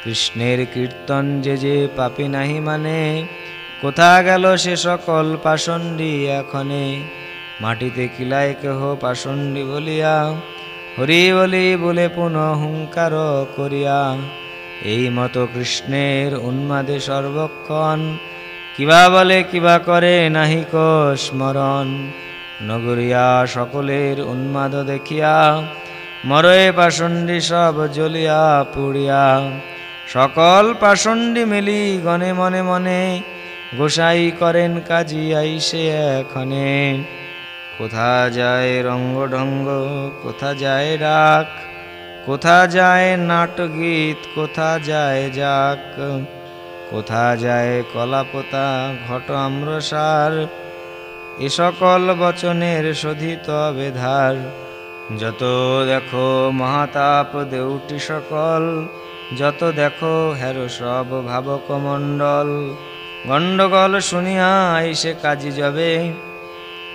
কৃষ্ণের কীর্তন যে যে পাপি নাহি মানে কোথা গেল সে সকল পাষণ্ডী এখনে। মাটিতে কিলায় কেহ পাষণ্ডী বলিয়া, হরি বলি বলে পুনঃ হুঙ্কার করিয়া। এই মতো কৃষ্ণের উন্মাদে সর্বক্ষণ, কিবা বলে কিবা করে নাহিক স্মরণ। নগরিয়া সকলের উন্মাদ দেখিয়া মরয়ে পাষণ্ডী সব জ্বলিয়া পুড়িয়া। সকল পাষণ্ডী মিলি গনে মনে মনে, গোসাই করেন কাজী আইসে এখনে। কোথা যায় রঙ্গ ঢঙ্গ কোথা যায় ডাক, কোথা যায় নাটগীত, কোথা যায় যাক কোথা যায় কলাপোতা, ঘট আম্রসার, এ সকল বচনের শোধিত বেধার। যত দেখো মহাতাপ দেউটি সকল, যত দেখো হেরো সব ভাবক মণ্ডল গণ্ডগোল শুনিয়া আইসে কাজী যাবে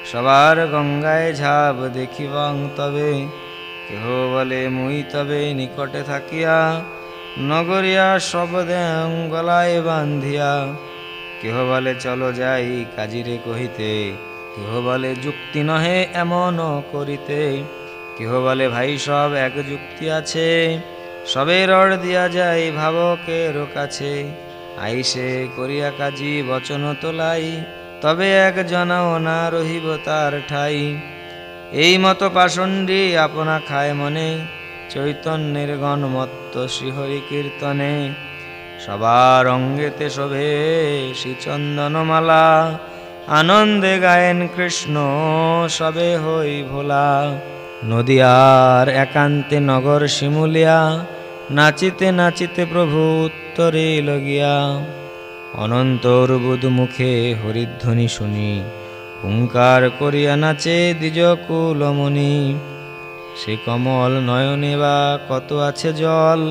সবার গঙ্গায় ঝাপ দেখিবং তবে। কেহ বলে মুই তবে নিকটে থাকিয়া, নগরিয়া শবদেং গলায় বান্ধিয়া। কেহ বলে চলো যাই কাজিরে কহিতে, কেহ বলে যুক্তি নহে এমন করিতে। কেহ বলে, ভাই, সব এক যুক্তি আছে। সবে রড় দিয়া যায় ভাবকের কাছে। আইসে করিয়া কাজী, বচন তোলাই। তবে এক জনাও না রহিব তার ঠাই। এই মতো পাষণ্ডী আপনা খায় মনে। চৈতন্যের গণমত্ত শ্রীহরি কীর্তনে। সবার অঙ্গেতে শোভে শ্রীচন্দনমালা। আনন্দে গায়েন কৃষ্ণ সবে হই ভোলা। নদিয়ার একান্তে নগর শিমুলিয়া, নাচিতে নাচিতে প্রভু উত্তরে লগিয়া। অনন্তর বুধ মুখে হরিধ্বনি শুনি, হুঙ্কার করিয়া নাচে দ্বিজ কুলমণি সে কমল নয়নে বা কত আছে জল,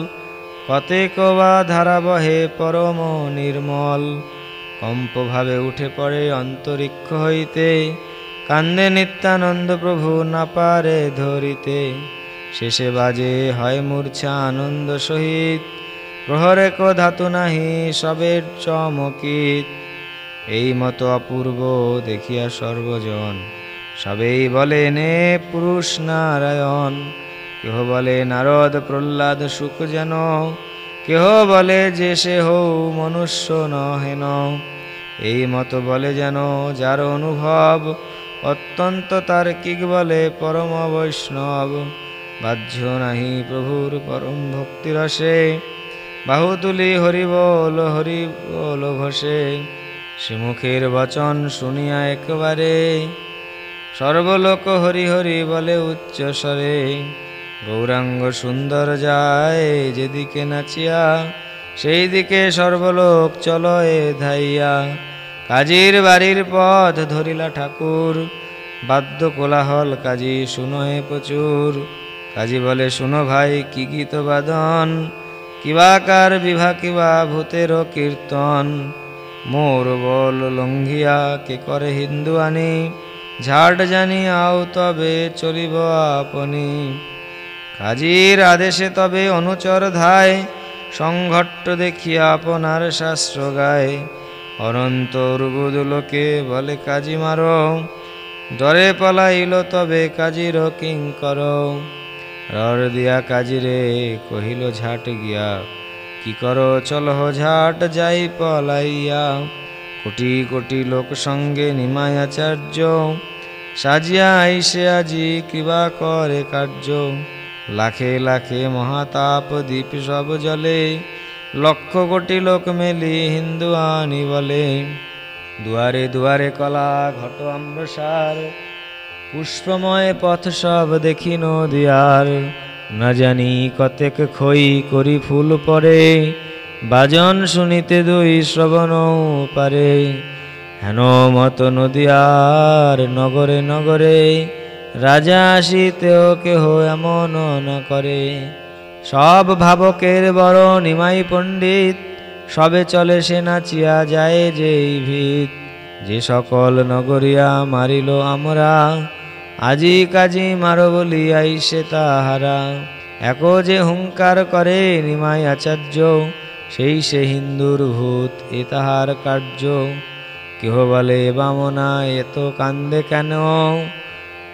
কতেক বা ধারা বহে পরম নির্মল। কম্পভাবে উঠে পড়ে অন্তরিক্ষ হইতে কান্দে নিত্যানন্দ প্রভু না পারে ধরিতে। শেষে বাজে হয় মূর্ছা আনন্দ সহিত। প্রহরে কো ধাতু নাহি, সবের চমকিত। এই মতো অপূর্ব দেখিয়া সর্বজন সবেই বলে, নে পুরুষ নারায়ণ। কেহ বলে, নারদ প্রহ্লাদ, সুখ যেন। কেহ বলে, যে সে হৌ মনুষ্য নহেন। এই মতো বলে যেন, যার অনুভব অত্যন্ত তার্কিক বলে পরম বৈষ্ণব। বাহ্য নাহি প্রভুর পরম ভক্তিরসে। বাহু তুলি হরি বল হরি বল ঘষে শ্রীমুখের বচন শুনিয়া একবারে। সর্বলোক হরি হরি বলে উচ্চ স্বরে। গৌরাঙ্গ সুন্দর যায় যেদিকে নাচিয়া সেই দিকে সর্বলোক চলো এ ধাইয়া। কাজীর বাড়ির পথ ধরিলা ঠাকুর। বাদ্য কোলাহল কাজী শুনো হে প্রচুর। কাজী বলে, শুনো ভাই, কি গীত বাদন? কিবাকার বিভা কিবা ভূতেরও কীর্তন? মোর বল লঙ্ঘিয়া কে করে হিন্দু আনি ঝাড় জানি আও তবে চলিব আপনি। কাজীর আদেশে তবে অনুচর ধায়, সংঘট্ট দেখিয়া আপনার শাস্ত্র গায়। অনন্ত লোকে বলে, কাজী মারো। ডরে পলাইল তবে কাজীর কিং কর। রর দিয়া কাজীরে কহিল, ঝাট গিয়া, কি করো? চলহ ঝাট, যাই পলাইয়া। কোটি কোটি লোক সঙ্গে নিমায় আচার্য, সাজিয়া আইসে আজি কৃপা করে কার্য। লাখে লাখে মহাতাপ দ্বীপ সব জলে লক্ষ কোটি লোক মেলি হিন্দু আনি বলে। দুয়ারে দুয়ারে কলা, ঘট আম্রসার পুষ্পময় পথ সব দেখি নদিয়ার। না জানি কতেক খই করি ফুল পরে বাজন শুনিতে দুই শ্রবণ পারে। হেন মত নদিয়ার নগরে নগরে, রাজা আসিতেও কেহ এমন না করে। সব ভাবকের বড় নিমাই পণ্ডিত, সবে চলে সে নাচিয়া যায় যেই ভিত। যে সকল নগরিয়া মারিল আমরা, আজি কাজি মারো বলি আইসে তাহারা। এক যে হুঙ্কার করে নিমাই আচার্য, সেই সে হিন্দুর ভূত এ তাহার কার্য। কেহ বলে, বামনা এত কান্দে কেন?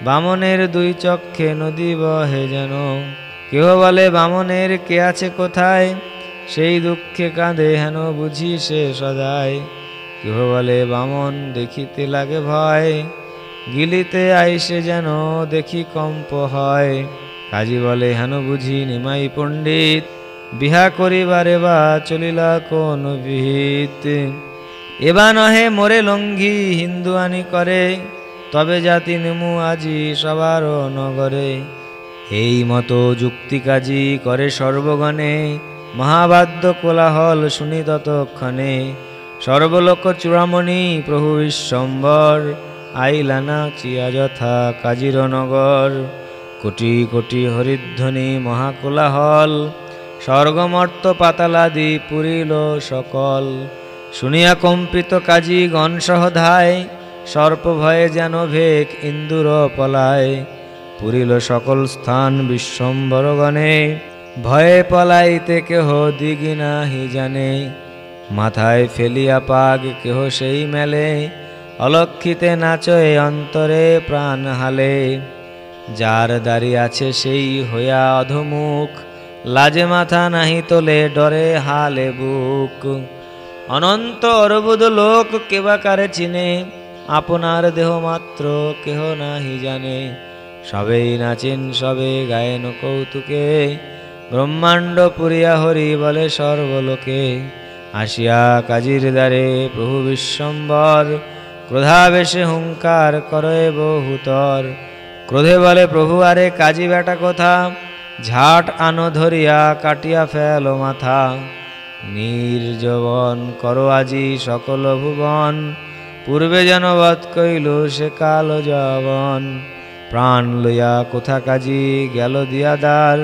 বামনের দুই চক্ষে নদী বহে যেন। কেহ বলে, বামনের কে আছে কোথায়? সেই দুঃখে কাঁদে হেন বুঝি সে সদায় কেহ বলে, বামন দেখিতে লাগে ভয়, গিলিতে আইসে যেন দেখি কম্প হয়। কাজী বলে, হেন বুঝি নিমাই পণ্ডিত, বিহা করিবারে বা চলিলা কোন বিহিত? এবা নহে মোরে লঙ্ঘি হিন্দু আনি করে, তবে জাতি নেমু আজি সবার নগরে। এই মতো যুক্তি কাজী করে সর্বগণে, মহাবাদ্য কোলাহল শুনি ততক্ষণে। সর্বলোক চূড়ামণি প্রভু বিশ্বম্বর, আইলানা চিয়া যথা কাজির নগর। কোটি কোটি হরিধ্বনি মহাকোলাহল, স্বর্গমর্ত পাতালাদি পুরিল সকল। শুনিয়া কম্পিত কাজী গণসহ ধায় সর্প ভয়ে যেন ভেক ইন্দুর পলায়। পুরিল সকল স্থান বিশ্বম্বরগণে, ভয়ে পলাইতে কেহ দিগি নাহি জানে। মাথায় ফেলিয়া পাগ কেহ সেই মেলে, অলক্ষিতে নাচয়ে অন্তরে প্রাণ হালে। যার দাড়ি আছে সেই হইয়া অধমুখ, লাজে মাথা নাহি তোলে ডরে হালে বুক। অনন্ত অরবুদ লোক কেবাকারে চিনে, আপনার দেহ মাত্র কেহ নাহি জানে। সবেই নাচেন সবে গায়েন কৌতুকে। ব্রহ্মাণ্ড পুরিয়া হরি বলে সর্বলোকে। আসিয়া কাজির দ্বারে প্রভু বিশ্বম্বর ক্রোধাবেশে হুঙ্কার করে বহুতর। ক্রোধে বলে, প্রভু, আরে কাজী বেটা কথা? ঝাট আনো ধরিয়া কাটিয়া ফেল মাথা। নির্জবন করো আজি সকল ভুবন। পূর্বে যেন বধ কইল সে কাল জবন প্রাণ লইয়া কোথা কাজী গেল দিয়া দ্বার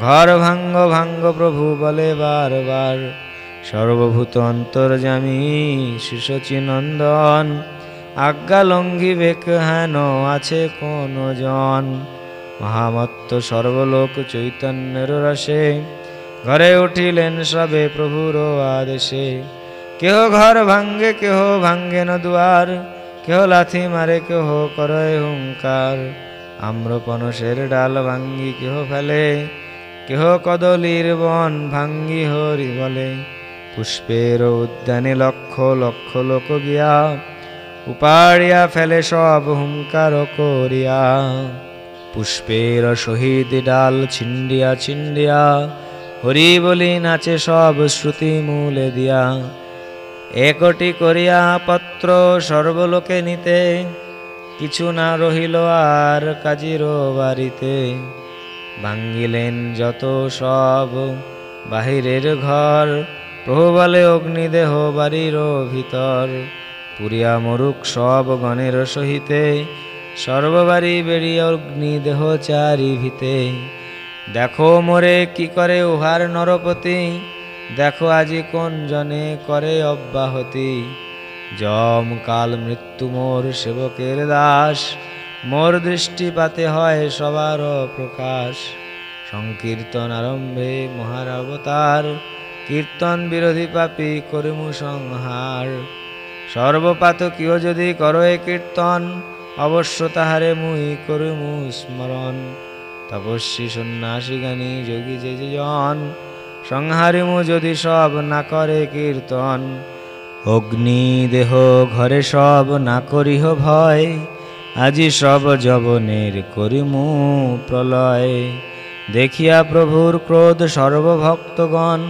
ঘর ভাঙ্গ ভাঙ্গ প্রভু বলে বারবার। সর্বভূত অন্তর্জামী শিশচী নন্দন। আজ্ঞা লঙ্ঘিবেক হেন আছে কোন জন? মহামত্ত সর্বলোক চৈতন্যের রসে। ঘরে উঠিলেন সবে প্রভুর আদেশে। কেহ ঘর ভাঙ্গে, কেহ ভাঙ্গে ন দুয়ার। কেহ লাথি মারে কেহ করে হুঙ্কার। আম্র পনসের ডাল ভাঙ্গি, কেহ ফেলে, কেহ কদলির বন ভাঙ্গি হরি বলে। পুষ্পের উদ্যানে লক্ষ লক্ষ লোক গিয়া, উপাড়িয়া ফেলে সব হুঙ্কার করিয়া। পুষ্পের শহীদ ডাল ছিন্ডিয়া ছিন্ডিয়া, হরি বলি নাচে সব শ্রুতি মূলে দিয়া। একটি করিয়া পত্র সর্বলোকে নিতে, কিছু না রহিল আর কাজির বাড়িতে। ভাঙ্গিলেন যত সব বাহিরের ঘর প্রভু বলে অগ্নিদেহ বাড়ির ভিতর। পুরিয়া মরুক সব গণের সহিতে সর্ববাড়ি বেরিয়ে অগ্নিদেহ চারি ভিতে দেখো মোরে কি করে উহার নরপতি দেখো আজি কোন জনে করে অব্যাহতি। যম কাল মৃত্যু মোর সেবকের দাস। মোর দৃষ্টিপাতে হয় সবার প্রকাশ সংকীর্তন আরম্ভে মহার অবতার। কীর্তন বিরোধী পাপী করিমু সংহার। সর্বপাতকীয় যদি করো এ কীর্তন, অবশ্য তাহারে মুই করিমু স্মরণ। তপস্বী সন্ন্যাসী জ্ঞানী যোগী যে যে জন সংহারিমু যদি সব না করে কীর্তন অগ্নি দেহ ঘরে সব না করিহ ভয়, আজি সব জবনের করিমু প্রলয়। দেখিয়া প্রভুর ক্রোধ সর্বভক্তগণ,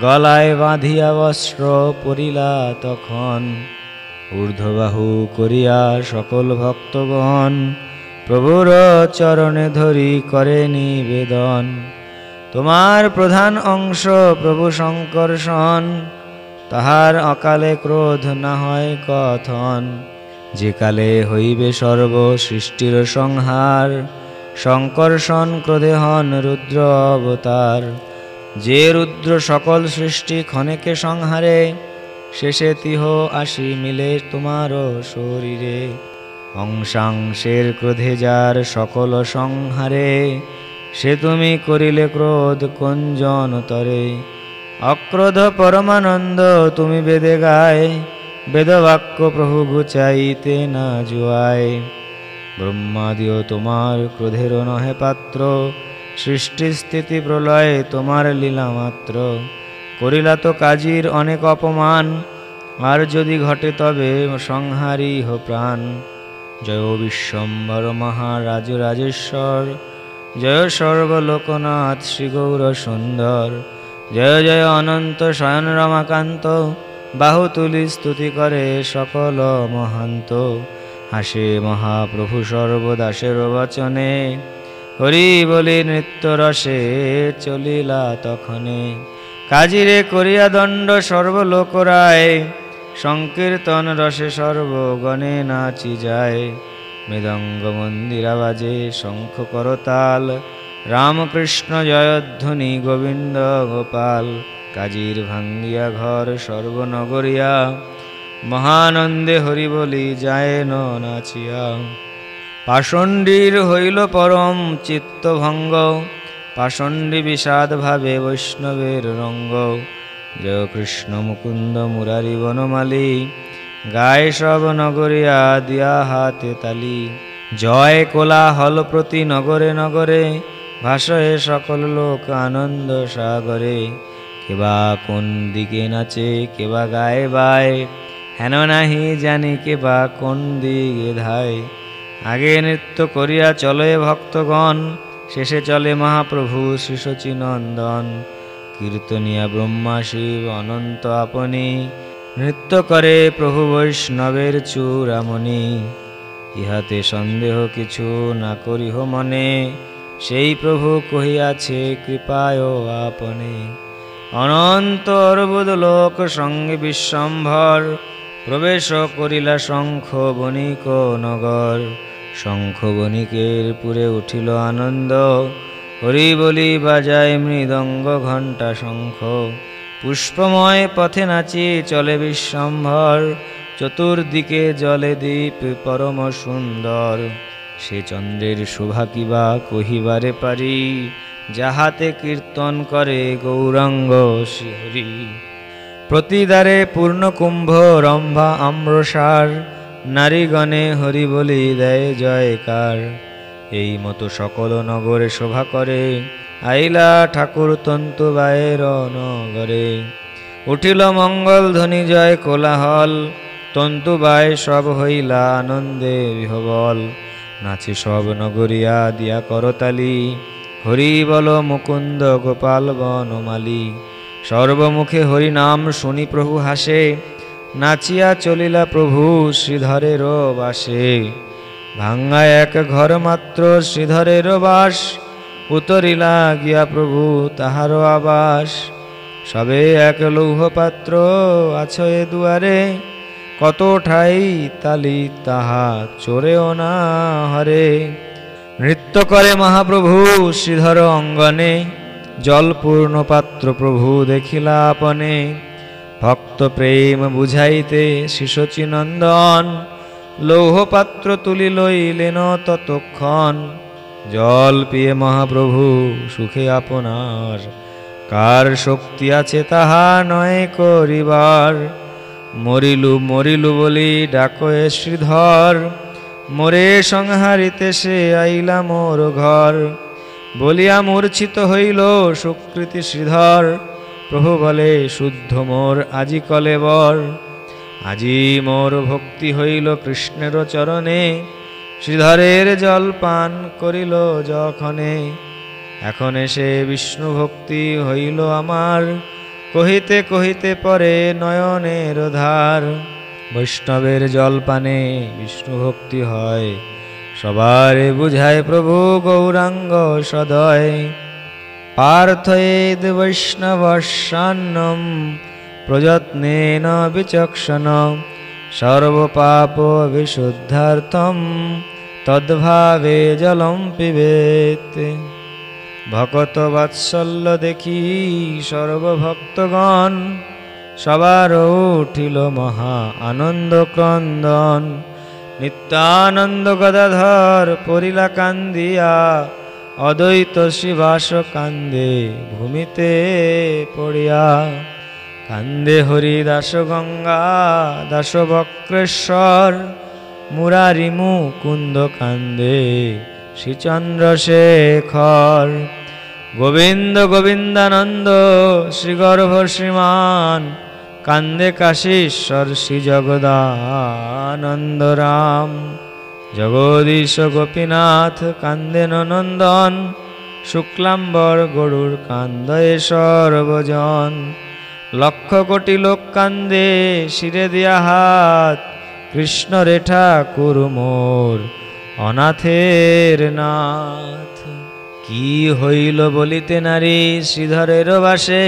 গলায় বাঁধিয়া বস্ত্র পরিলা তখন। ঊর্ধ্ববাহু করিয়া সকল ভক্তগণ, প্রভুর চরণে ধরি করে নিবেদন। তোমার প্রধান অংশ প্রভু শঙ্কর্ষণ তাহার অকালে ক্রোধ না হয় কথন। যে কালে হইবে সর্ব সৃষ্টির সংহার শঙ্কর্ষণ ক্রোধে হন রুদ্র অবতার। যে রুদ্র সকল সৃষ্টি ক্ষণেকে সংহারে, শেষে তিহ আসি মিলে তোমারও শরীরে। অংশাংশের ক্রোধে যার সকল সংহারে সে তুমি করিলে ক্রোধ কুঞ্জন তরে। অক্রোধ পরমানন্দ তুমি বেদে গায়, বেদবাক্য প্রভু গুচাইতে না জুয়ায়। ব্রহ্মাদিও তোমার ক্রোধের নহে পাত্র, সৃষ্টি স্থিতি প্রলয়ে তোমার লীলা মাত্র। করিলা তো কাজীর অনেক অপমান, আর যদি ঘটে তবে সংহারি হো প্রাণ। জয় বিশ্বম্বর মহারাজ রাজেশ্বর জয় সর্বলোকনাথ শ্রী গৌর সুন্দর জয় জয় অনন্ত শয়ন রমাকান্ত বাহু তুলি স্তুতি করে সকল মহান্ত। হাসে মহাপ্রভু সর্বদাসের বচনে, হরি বলি নৃত্য রসে চলিলা তখনে। কাজিরে করিয়া দণ্ড সর্বলোকরায় সংকীর্তন রসে সর্বগণে নাচি যায়। মৃদঙ্গ মন্দিরা বাজে শঙ্খ করতাল রামকৃষ্ণ জয়ধ্বনি গোবিন্দ গোপাল, কাজীর ভাঙ্গিয়া ঘর সর্বনগরিয়া। মহানন্দে হরি বলি যায় নাচিয়া। পাষণ্ডীর হইল পরম চিত্তভঙ্গ। পাষণ্ডী বিষাদ ভাবে বৈষ্ণবের রঙ্গ। জয় কৃষ্ণ মুকুন্দ মুরারি বনমালী। গায়ে সব নগরিয়া দিয়া হাতে তালি। জয় কোলাহল প্রতি নগরে নগরে ভাষয়ে সকল লোক আনন্দ সাগরে। কেবা কোন দিকে নাচে, কেবা গায়ে বায়, হেন নাহি জানি কেবা কোন দিকে ধায়। আগে নৃত্য করিয়া চলে ভক্তগণ, শেষে চলে মহাপ্রভু শ্রী নন্দন কীর্তনিয়া ব্রহ্মা শিব, অনন্ত আপনি নৃত্য করে প্রভু বৈষ্ণবের চূড়ামণি। ইহাতে সন্দেহ কিছু না করিহ মনে, সেই প্রভু কহিয়াছে, কৃপায় আপনে। অনন্ত অর্বুদ লোক সঙ্গে বিশ্বম্ভর, প্রবেশ করিলা শঙ্খ বণিক নগর। শঙ্খ বণিকের পুরে উঠিল আনন্দ, হরি বলি বাজায় মৃদঙ্গ ঘণ্টা শঙ্খ পুষ্পময় পথে নাচি, চলে বিশ্বম্ভর। চতুর্দিকে জলে দ্বীপ পরম সুন্দর। সে চন্দ্রের শোভা কিবা কহিবারে পারি? যাহাতে কীর্তন করে গৌরাঙ্গ শিহরি। প্রতিদারে পূর্ণকুম্ভ রম্ভা আম্রসার। নারীগণে হরি বলি দেয় জয়কার। এই মতো সকল নগরে শোভা করে। আইলা ঠাকুর তন্তু বায়ের নগরে উঠিল মঙ্গল ধ্বনি জয় কোলাহল, তন্তু বায় সব হইলা আনন্দে বিহবল। নাচি সব নগরিয়া দিয়া করতালি, হরি বল মুকুন্দ গোপাল বনমালী সর্বমুখে হরি নাম শুনি প্রভু হাসে, নাচিয়া চলিলা প্রভু শ্রীধরের বাসে। ভাঙ্গা এক ঘর মাত্র শ্রীধরের বাস উতরিলা গিয়া প্রভু তাহার আবাস। সবে এক লৌহ পাত্র আছো এ দুয়ারে, কত ঠাই তালি তাহা চোরেও না হরে। নৃত্য করে মহাপ্রভু শ্রীধর অঙ্গনে, জলপূর্ণ পাত্র প্রভু দেখিলা আপনে। ভক্ত প্রেম বুঝাইতে শিশচী নন্দন লৌহ পাত্র তুলি লইলেন ততক্ষণ। জল পিয়ে মহাপ্রভু, সুখে আপনার। কার শক্তি আছে তাহা নয় করিবার। মরিলু মরিলু বলি ডাকয়ে শ্রীধর। মোরে সংহারিতে সে আইলা মোর ঘর। বলিয়া মূর্ছিত হইল সুকৃতি শ্রীধর। প্রভু বলে, শুদ্ধ মোর আজি কলে বর আজি মোর ভক্তি হইল কৃষ্ণের চরণে। শ্রীধরের জল পান করিল যখনে। এখন এসে বিষ্ণু ভক্তি হইল আমার। কহিতে কহিতে পরে নয়নের ধার। বৈষ্ণবের জলপানে বিষ্ণু ভক্তি হয়। সবারে বুঝায় প্রভু গৌরাঙ্গ সদয়। পার্থয়েদ বৈষ্ণবসান্নম প্রযত্নেন বিচক্ষণ। সর্বপাপ বিশুদ্ধার্থম তদ্ভাবে জলম পিবেত। ভকত বাৎসল্য দেখি সর্বভক্তগণ সবার উঠিল মহা আনন্দ ক্রন্দন নিত্যানন্দ গদাধর পরিলা কান্দিয়া, অদ্বৈত শিবাস কান্দে ভূমিতে পড়িয়া। কান্দে হরিদাস গঙ্গা দাস বক্রেশ্বর মুরারি মুকুন্দ কান্দে শ্রীচন্দ্রশেখর গোবিন্দ গোবিন্দানন্দ, শ্রীগর্ভ শ্রীমান, কান্দে কাশীশ্বর শ্রী জগদানন্দ রাম। জগদীশ গোপীনাথ কান্দেন নন্দন শুক্লাম্বর গরুর কান্দয়ে সর্বজন। লক্ষ কোটি লোক কান্দে, শিরে দিয়া হাত, কৃষ্ণ রেঠা কুরু মোর, অনাথের নাথ। কি হইল বলিতে নারী শ্রীধরের বাসে,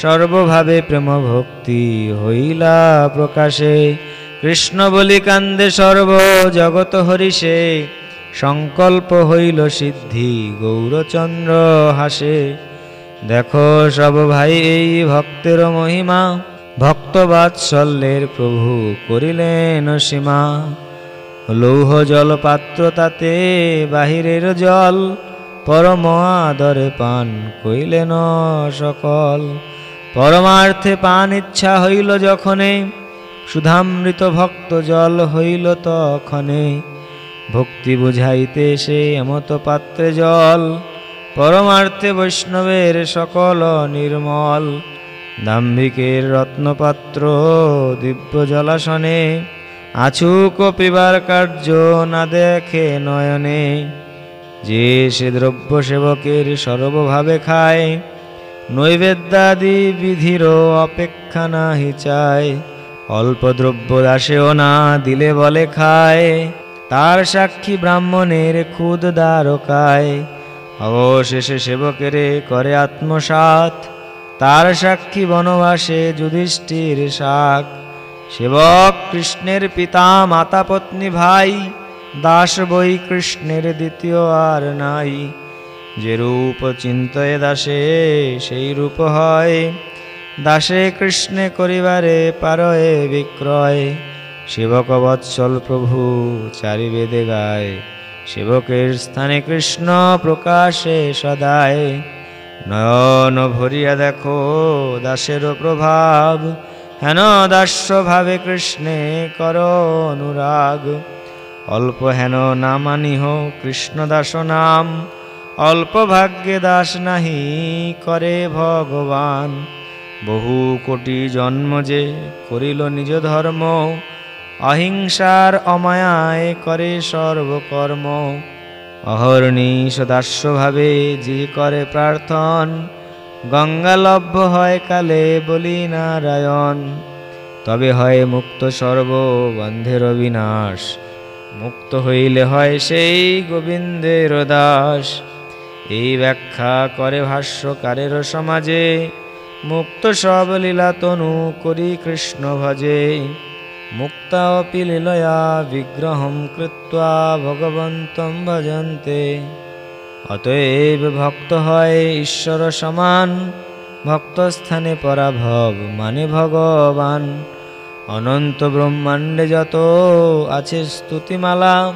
সর্বভাবে প্রেম ভক্তি হইলা প্রকাশে। কৃষ্ণ বলি কান্দে সর্ব জগত হরিষে, সংকল্প হইল সিদ্ধি গৌরচন্দ্র হাসে। দেখো সব ভাই, এই ভক্তের মহিমা। ভক্ত বাৎসল্যের প্রভু করিলেন সীমা। লৌহ জল পাত্র তাতে বাহিরের জল, পরম আদরে পান কইলেন সকল। পরমার্থে পান ইচ্ছা হইল যখনে, সুধামৃত ভক্ত জল হইল তখনে। ভক্তি বুঝাইতে সে এমত পাত্রে জল। পরমার্থে বৈষ্ণবের সকল নির্মল। দাম্ভিকের রত্নপাত্র দিব্য জলাসনে, আছুক পিবার কার্য না দেখে নয়নে। যে সে দ্রব্য সেবকের সর্বভাবে খায়, নৈবেদ্যাদি বিধির অপেক্ষা নাহি চায়। অল্প দ্রব্য দাসেও না দিলে বলে খায়, তার সাক্ষী ব্রাহ্মণের খুদ দ্বারকায়। অবশেষে সেবকেরে করে আত্মসাত তার সাক্ষী বনবাসে যুধিষ্ঠির শাক। সেবক কৃষ্ণের পিতা, মাতা, পত্নী, ভাই, দাস বই কৃষ্ণের দ্বিতীয় আর নাই। যে রূপ চিন্তয়ে দাসে, সেই রূপ হয়। দাসে কৃষ্ণে করিবারে পারয়ে বিক্রয়। সেবক বৎসল প্রভু চারি বেদে গায়। সেবকের স্থানে কৃষ্ণ প্রকাশে সদায়। নয়ন ভরিয়া দেখো দাসের প্রভাব, হেন দাস্য ভাবে কৃষ্ণে কর অনুরাগ। অল্প হেন নামানিহ কৃষ্ণ দাস নাম, অল্প ভাগ্যে দাস নাহি করে ভগবান। বহু কোটি জন্ম যে করিল নিজ ধর্ম অহিংসার অমায়ায় করে সর্বকর্ম। অহর্নিশ দাস্যভাবে যে করে প্রার্থন। গঙ্গালভ্য হয় কালে বলি নারায়ণ তবে হয় মুক্ত সর্ববন্ধের বিনাশ মুক্ত হইলে হয় সেই গোবিন্দের দাস। এই ব্যাখ্যা করে ভাষ্যকারের সমাজে। মুক্ত সব লীলা তনু করি কৃষ্ণ ভজে। লীলয়া বিগ্রহম কৃত্বা ভগবন্তম ভজন্তে অতএব ভক্ত হয় ঈশ্বর সমান ভক্তস্থানে পরাভব মানে ভগবান অনন্ত ব্রহ্মাণ্ডে যত আছে স্তুতিমালা,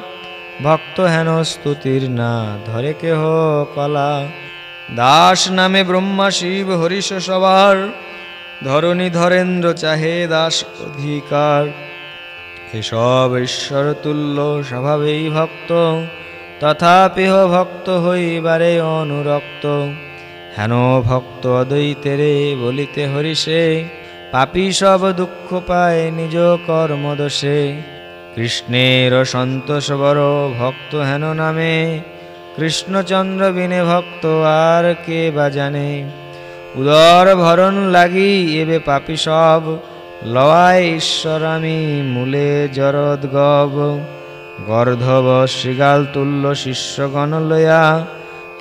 ভক্ত হেন স্তুতির না, ধরে কেহ কলা। দাস নামে ব্রহ্মা শিব হরিষ সবার, ধরণী ধরেন্দ্র চাহে দাস অধিকার। এসব ঈশ্বর তুল্য স্বভাবেই ভক্ত, তথাপিহ ভক্ত হইবারে অনুরক্ত। হেন ভক্ত অদ্বৈতেরে বলিতে হরিষে, পাপী সব দুঃখ পায় নিজ কর্মদোষে। কৃষ্ণের সন্তোষ বড় ভক্ত হেন নামে, কৃষ্ণচন্দ্র বিনে ভক্ত আর কে বা জানে। উদর ভরণ লাগি এবে পাপী সব লওয়ায় ঈশ্বর আমি মূলে জরদ গব, গর্ধব শৃগাল তুল্য শিষ্যগণ লয়া।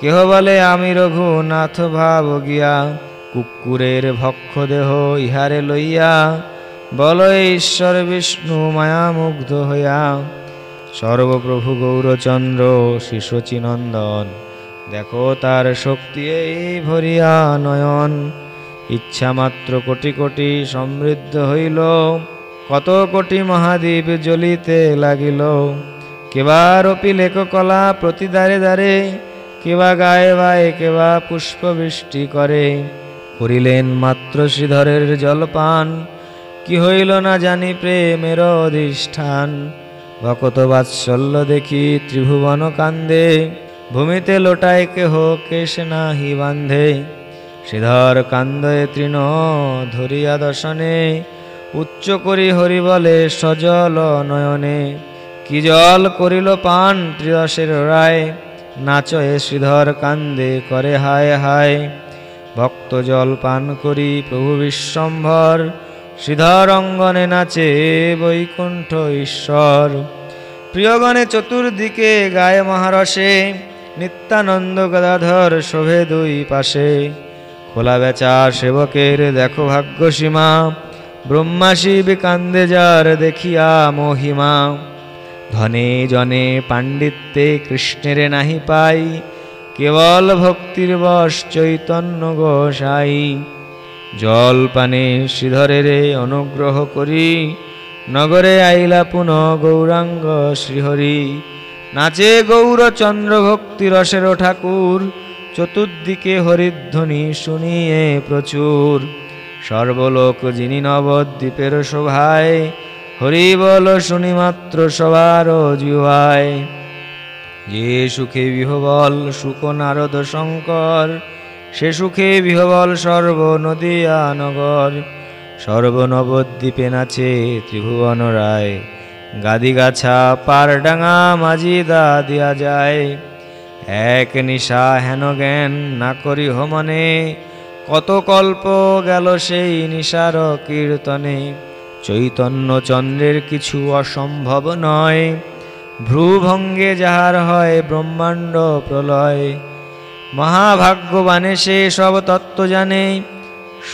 কেহ বলে, আমি রঘুনাথ ভাব গিয়া, কুকুরের ভক্ষ দেহ ইহারে লইয়া। বল, ঈশ্বর বিষ্ণু মায়া মুগ্ধ হইয়া। সর্বপ্রভু গৌরচন্দ্র শিশুচিনন্দন, দেখো তার শক্তি এই ভরিয়া নয়ন। ইচ্ছা মাত্র কোটি কোটি সমৃদ্ধ হইল। কত কোটি মহাদ্বীপ জ্বলিতে লাগিল। কেবা রপিলে কলা প্রতি দ্বারে দ্বারে, কেবা গায়ে বায়ে কেবা পুষ্প বৃষ্টি করে। করিলেন মাত্র শ্রীধরের জলপান, কি হইল না জানি প্রেমের অধিষ্ঠান। ভকত বাৎসল্য দেখি ত্রিভুবন কান্দে, ভূমিতে লোটায় কেহ কেশ নাহি বান্ধে। শ্রীধর কান্দয়ে তৃণ ধরিয়া দর্শনে, উচ্চ করি হরি বলে সজল নয়নে। কি জল করিল পান ত্রিদশের রায়, নাচয়ে শ্রীধর কান্দে করে হায় হায়। ভক্ত জল পান করি প্রভু বিশ্বম্ভর, শ্রীধর অঙ্গনে নাচে বৈকুণ্ঠ ঈশ্বর। প্রিয়গণে চতুর্দিকে গায়ে মহারসে, নিত্যানন্দ গদাধর শোভে দুই পাশে। খোলা বেচা সেবকের দেখো ভাগ্যসীমা। ব্রহ্মা শিব কান্দে যার দেখিয়া মহিমা। ধনে জনে পাণ্ডিত্যে কৃষ্ণের নাহি পাই। কেবল ভক্তির বশ চৈতন্য গোসাই। জল পানে শ্রীধরের অনুগ্রহ করি। নগরে আইলা পুন গৌরাঙ্গ শ্রীহরি। নাচে গৌরচন্দ্র ভক্তি রসের ঠাকুর। চতুর্দিকে হরিধ্বনি শুনিয়ে প্রচুর। সর্বলোক যিনি নবদ্বীপের শোভায় হরি বল শুনি মাত্র সবার জিহায় যে সুখে বিহবল সুখ নারদ শঙ্কর সে সুখে বিহবল সর্ব নদিয়া নগর। সর্বনবদ্বীপে নাচে ত্রিভুবন রায়, গাদিগাছা পারডাঙা মাঝি দা দিয়া যায়। এক নিশা হেন জ্ঞান না করি মনে, কত কল্প গেল সেই নিশার কীর্তনে। চৈতন্য চন্দ্রের কিছু অসম্ভব নয়, ভ্রুভঙ্গে যাহার হয় ব্রহ্মাণ্ড প্রলয়। মহাভাগ্যবানে সে সব তত্ত্ব জানে,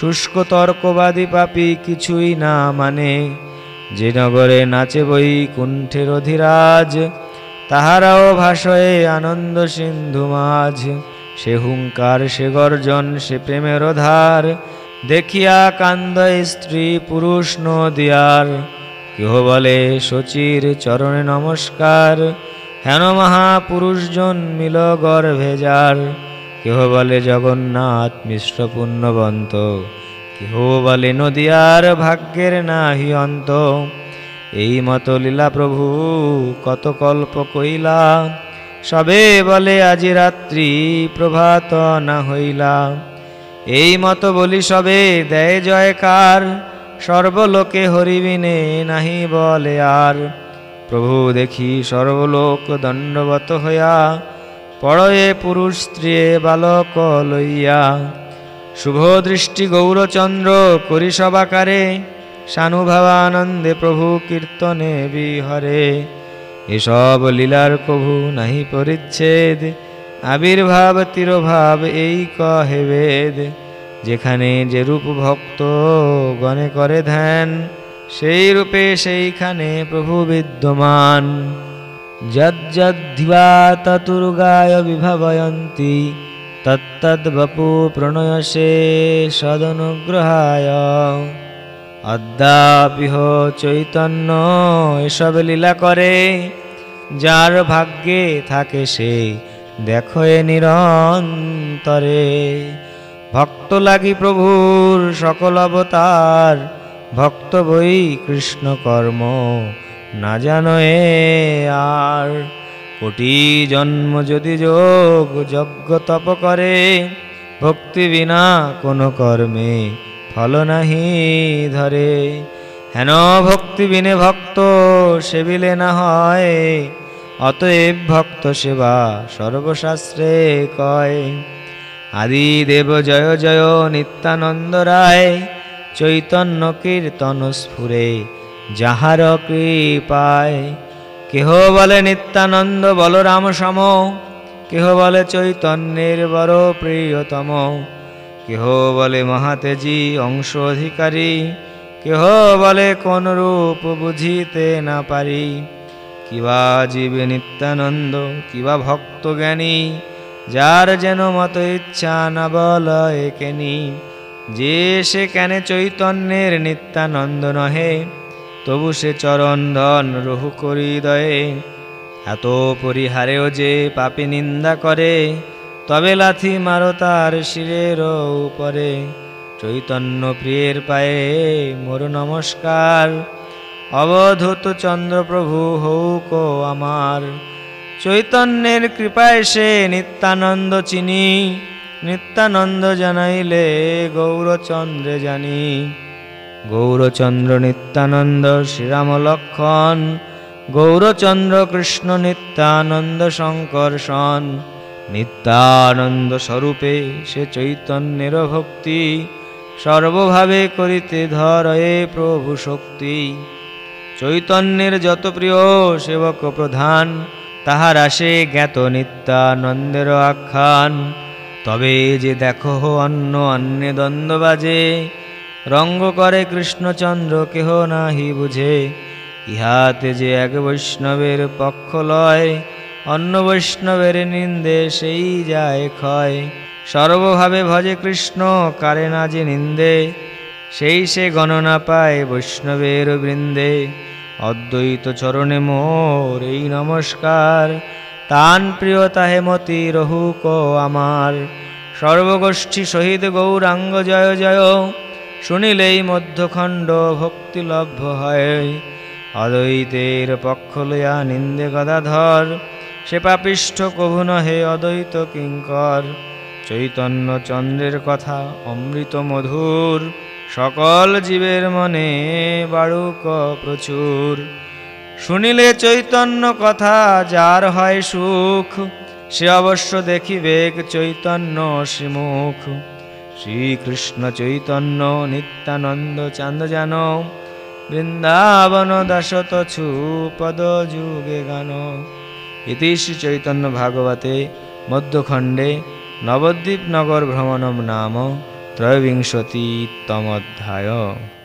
শুষ্ক তর্কবাদী পাপি কিছুই না মানে। যে নগরে নাচে বই কুণ্ঠের অধিরাজ তাহারাও ভাষয়ে আনন্দ সিন্ধু মাঝ। সে হুঙ্কার, সে গর্জন, সে প্রেমের ধার। দেখিয়া কান্দ স্ত্রী পুরুষ নদিয়ার। কেহ বলে, শচীর চরণে নমস্কার। হেন মহাপুরুষজন মিল গর্ভে যার। কেহ বলে, জগন্নাথ মিশ্র পুণ্যবন্ত। কেহ বলে, নদিয়ার ভাগ্যের নাহি অন্ত। এই মতো লীলা প্রভু কত কল্প কইলা। সবে বলে আজি রাত্রি প্রভাত না হইলা। এই মতো বলি সবে দেয় জয়কার, সর্বলোকে হরিবিনে নাহি বলে আর। প্রভু দেখি সর্বলোক দণ্ডবত হইয়া, পড়য়ে পুরুষ স্ত্রী বালক লইয়া। শুভ দৃষ্টি গৌরচন্দ্র করি সবাকারে সানুভাবানন্দে প্রভু কীর্তনে বিহরে। এসব লীলার কভু নাহি পরিচ্ছেদ, আবির্ভাব তিরোভাব এই কহে বেদ। যেখানে যে রূপ ভক্ত গণে করে ধ্যান, সেই রূপে সেইখানে প্রভু বিদ্যমান। যজ্জদ্ধিবা ততুর্গায় বিভাবয়ন্তি তত্তদ্বপু প্রণয়সে সদনুগ্রহায়। অদ্যাপিহ চৈতন্য এসব লীলা করে। যার ভাগ্যে থাকে সে, দেখো এ নিরন্তরে। ভক্ত লাগি প্রভুর সকল অবতার, ভক্ত বই কৃষ্ণ কর্ম, না জানো এ আর। কোটি জন্ম যদি যোগ, যজ্ঞ তপ করে, ভক্তি বিনা কোনো কর্মে ফল নাহি ধরে। হেন ভক্তি বিনে ভক্ত সেবিলে না হয়, অতএব ভক্ত সেবা সর্বশাস্ত্রে কয়। আদি দেব জয় জয় নিত্যানন্দ রায়, চৈতন্য কীর্তন স্ফুরে যাহার কৃপায়। কেহ বলে নিত্যানন্দ বলরাম সম, কেহ বলে চৈতন্যের বড় প্রিয়তম। কেহ বলে মহাতেজি অংশ অধিকারী কেহ বলে কোন রূপ বুঝিতে না পারি। কিবা জীবে নিত্যানন্দ, কিবা ভক্ত জ্ঞানী, যার যেন মত ইচ্ছা না বল একেনি যে সে কেন চৈতন্যের নিত্যানন্দ নহে, তবু সে চরণ ধন রহু করি দয়ে। এত পরিহারেও যে পাপি নিন্দা করে তবে লাথি মারো তার শিরের উপরে। চৈতন্য প্রিয়ের পায়ে মোর নমস্কার। অবধূত চন্দ্রপ্রভু হৌক আমার। চৈতন্যের কৃপায় সে নিত্যানন্দ চিনি। নিত্যানন্দ জানাইলে গৌরচন্দ্রে জানি। গৌরচন্দ্র নিত্যানন্দ শ্রীরাম লক্ষণ। গৌরচন্দ্র কৃষ্ণ নিত্যানন্দ শঙ্কর্ষণ নিত্যানন্দ স্বরূপে সে চৈতন্যের ভক্তি সর্বভাবে করিতে ধরয়ে প্রভু শক্তি। চৈতন্যের যত প্রিয় সেবক প্রধান, তাহার আসে জ্ঞাত নিত্যানন্দের আখ্যান। তবে যে দেখো অন্য অন্য দ্বন্দ্ব বাজে, রঙ্গ করে কৃষ্ণচন্দ্র কেহ নাহি বুঝে, ইহাতে যে এক বৈষ্ণবের পক্ষ লয় অন্য বৈষ্ণবের নিন্দে সেই যায় ক্ষয়। সর্বভাবে ভজে কৃষ্ণ, কারে না যে নিন্দে। সেই সে গণনা পায় বৈষ্ণবের বৃন্দে। অদ্বৈত চরণে মোর এই নমস্কার। তান প্রিয় তাহে মতি রহুক আমার। সর্বগোষ্ঠী শহীদ গৌরাঙ্গ জয় জয়। শুনিলেই মধ্যখণ্ড ভক্তিলভ্য হয়। অদ্বৈতের পক্ষ লইয়া নিন্দে গদাধর। সে পাপিষ্ঠ কভু নহে অদ্বৈত কিঙ্কর। চৈতন্য চন্দ্রের কথা অমৃত মধুর। সকল জীবের মনে বাড়ুক প্রচুর। শুনিলে চৈতন্য কথা যার হয় সুখ, সে অবশ্য দেখিবেক চৈতন্য শ্রীমুখ। শ্রীকৃষ্ণ চৈতন্য নিত্যানন্দ চান্দ জান বৃন্দাবন দাসত ছু পদ যুগে গান। ইতি শ্রী চৈতন্য ভাগবতে মধ্যখণ্ডে নবদ্বীপ নগর ভ্রমণম নাম ত্রয়োবিংশতিতমধ্যায়